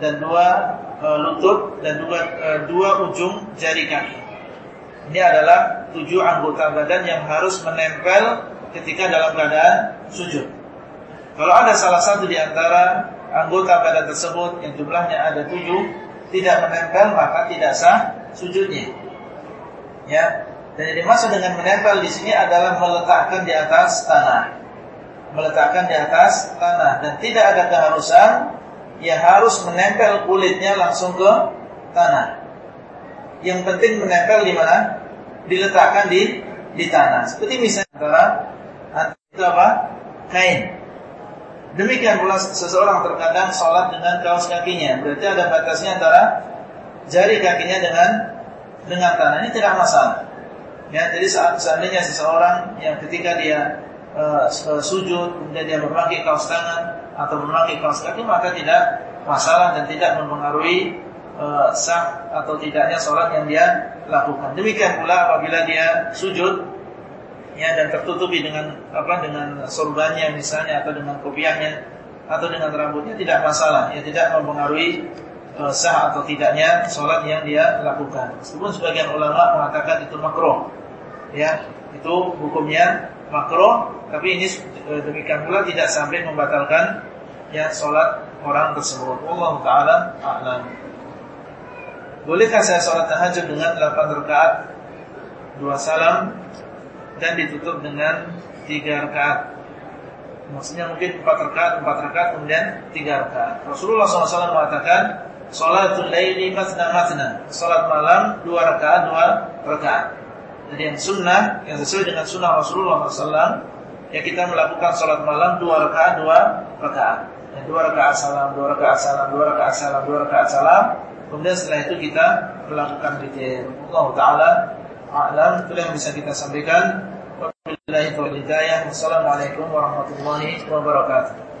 S1: dan dua uh, lutut dan juga uh, dua ujung jari kaki. Ini adalah tujuh anggota badan yang harus menempel ketika dalam keadaan sujud. Kalau ada salah satu di antara anggota badan tersebut yang jumlahnya ada tujuh tidak menempel maka tidak sah sujudnya. Ya, dan yang dimaksud dengan menempel di sini adalah meletakkan di atas tanah. Meletakkan di atas tanah dan tidak ada keharusan yang harus menempel kulitnya langsung ke tanah. Yang penting menempel di mana? Diletakkan di di tanah. Seperti misalnya antara itu apa? Kain. Demikian pula seseorang terkadang sholat dengan kaos kakinya. Berarti ada batasnya antara jari kakinya dengan dengan tanah. Ini tidak masalah. Ya, jadi saat seandainya seseorang yang ketika dia uh, sujud kemudian dia memakai kaos tangan atau memakai kaos kaki maka tidak masalah dan tidak mempengaruhi uh, sah atau tidaknya sholat yang dia lakukan. Demikian pula apabila dia sujud ya dan tertutupi dengan apa dengan sorbannya misalnya atau dengan kopiahnya atau dengan rambutnya tidak masalah. Ya tidak mempengaruhi uh, sah atau tidaknya sholat yang dia lakukan. Meskipun sebagian ulama mengatakan itu makruh. Ya itu hukumnya makro tapi ini e, demikian pula tidak sampai membatalkan ya sholat orang tersebut. Allah taala a'lam. Bolehkah saya sholat tahajud dengan 8 rakaat dua salam dan ditutup dengan 3 rakaat maksudnya mungkin 4 rakaat 4 rakaat kemudian 3 rakaat Rasulullah SAW mengatakan Salatul laili matna matna Salat malam 2 rakaat 2 rakaat jadi yang sunnah, yang sesuai dengan sunnah Rasulullah SAW, ya kita melakukan sholat malam dua rakaat dua rakaat. Ya, dua rakaat salam, dua rakaat salam, dua rakaat salam, dua rakaat salam. Kemudian setelah itu kita melakukan witir. Allah Taala a'lam. Itu yang bisa kita sampaikan. Wabillahi taufiq hidayah. Wassalamualaikum warahmatullahi wabarakatuh.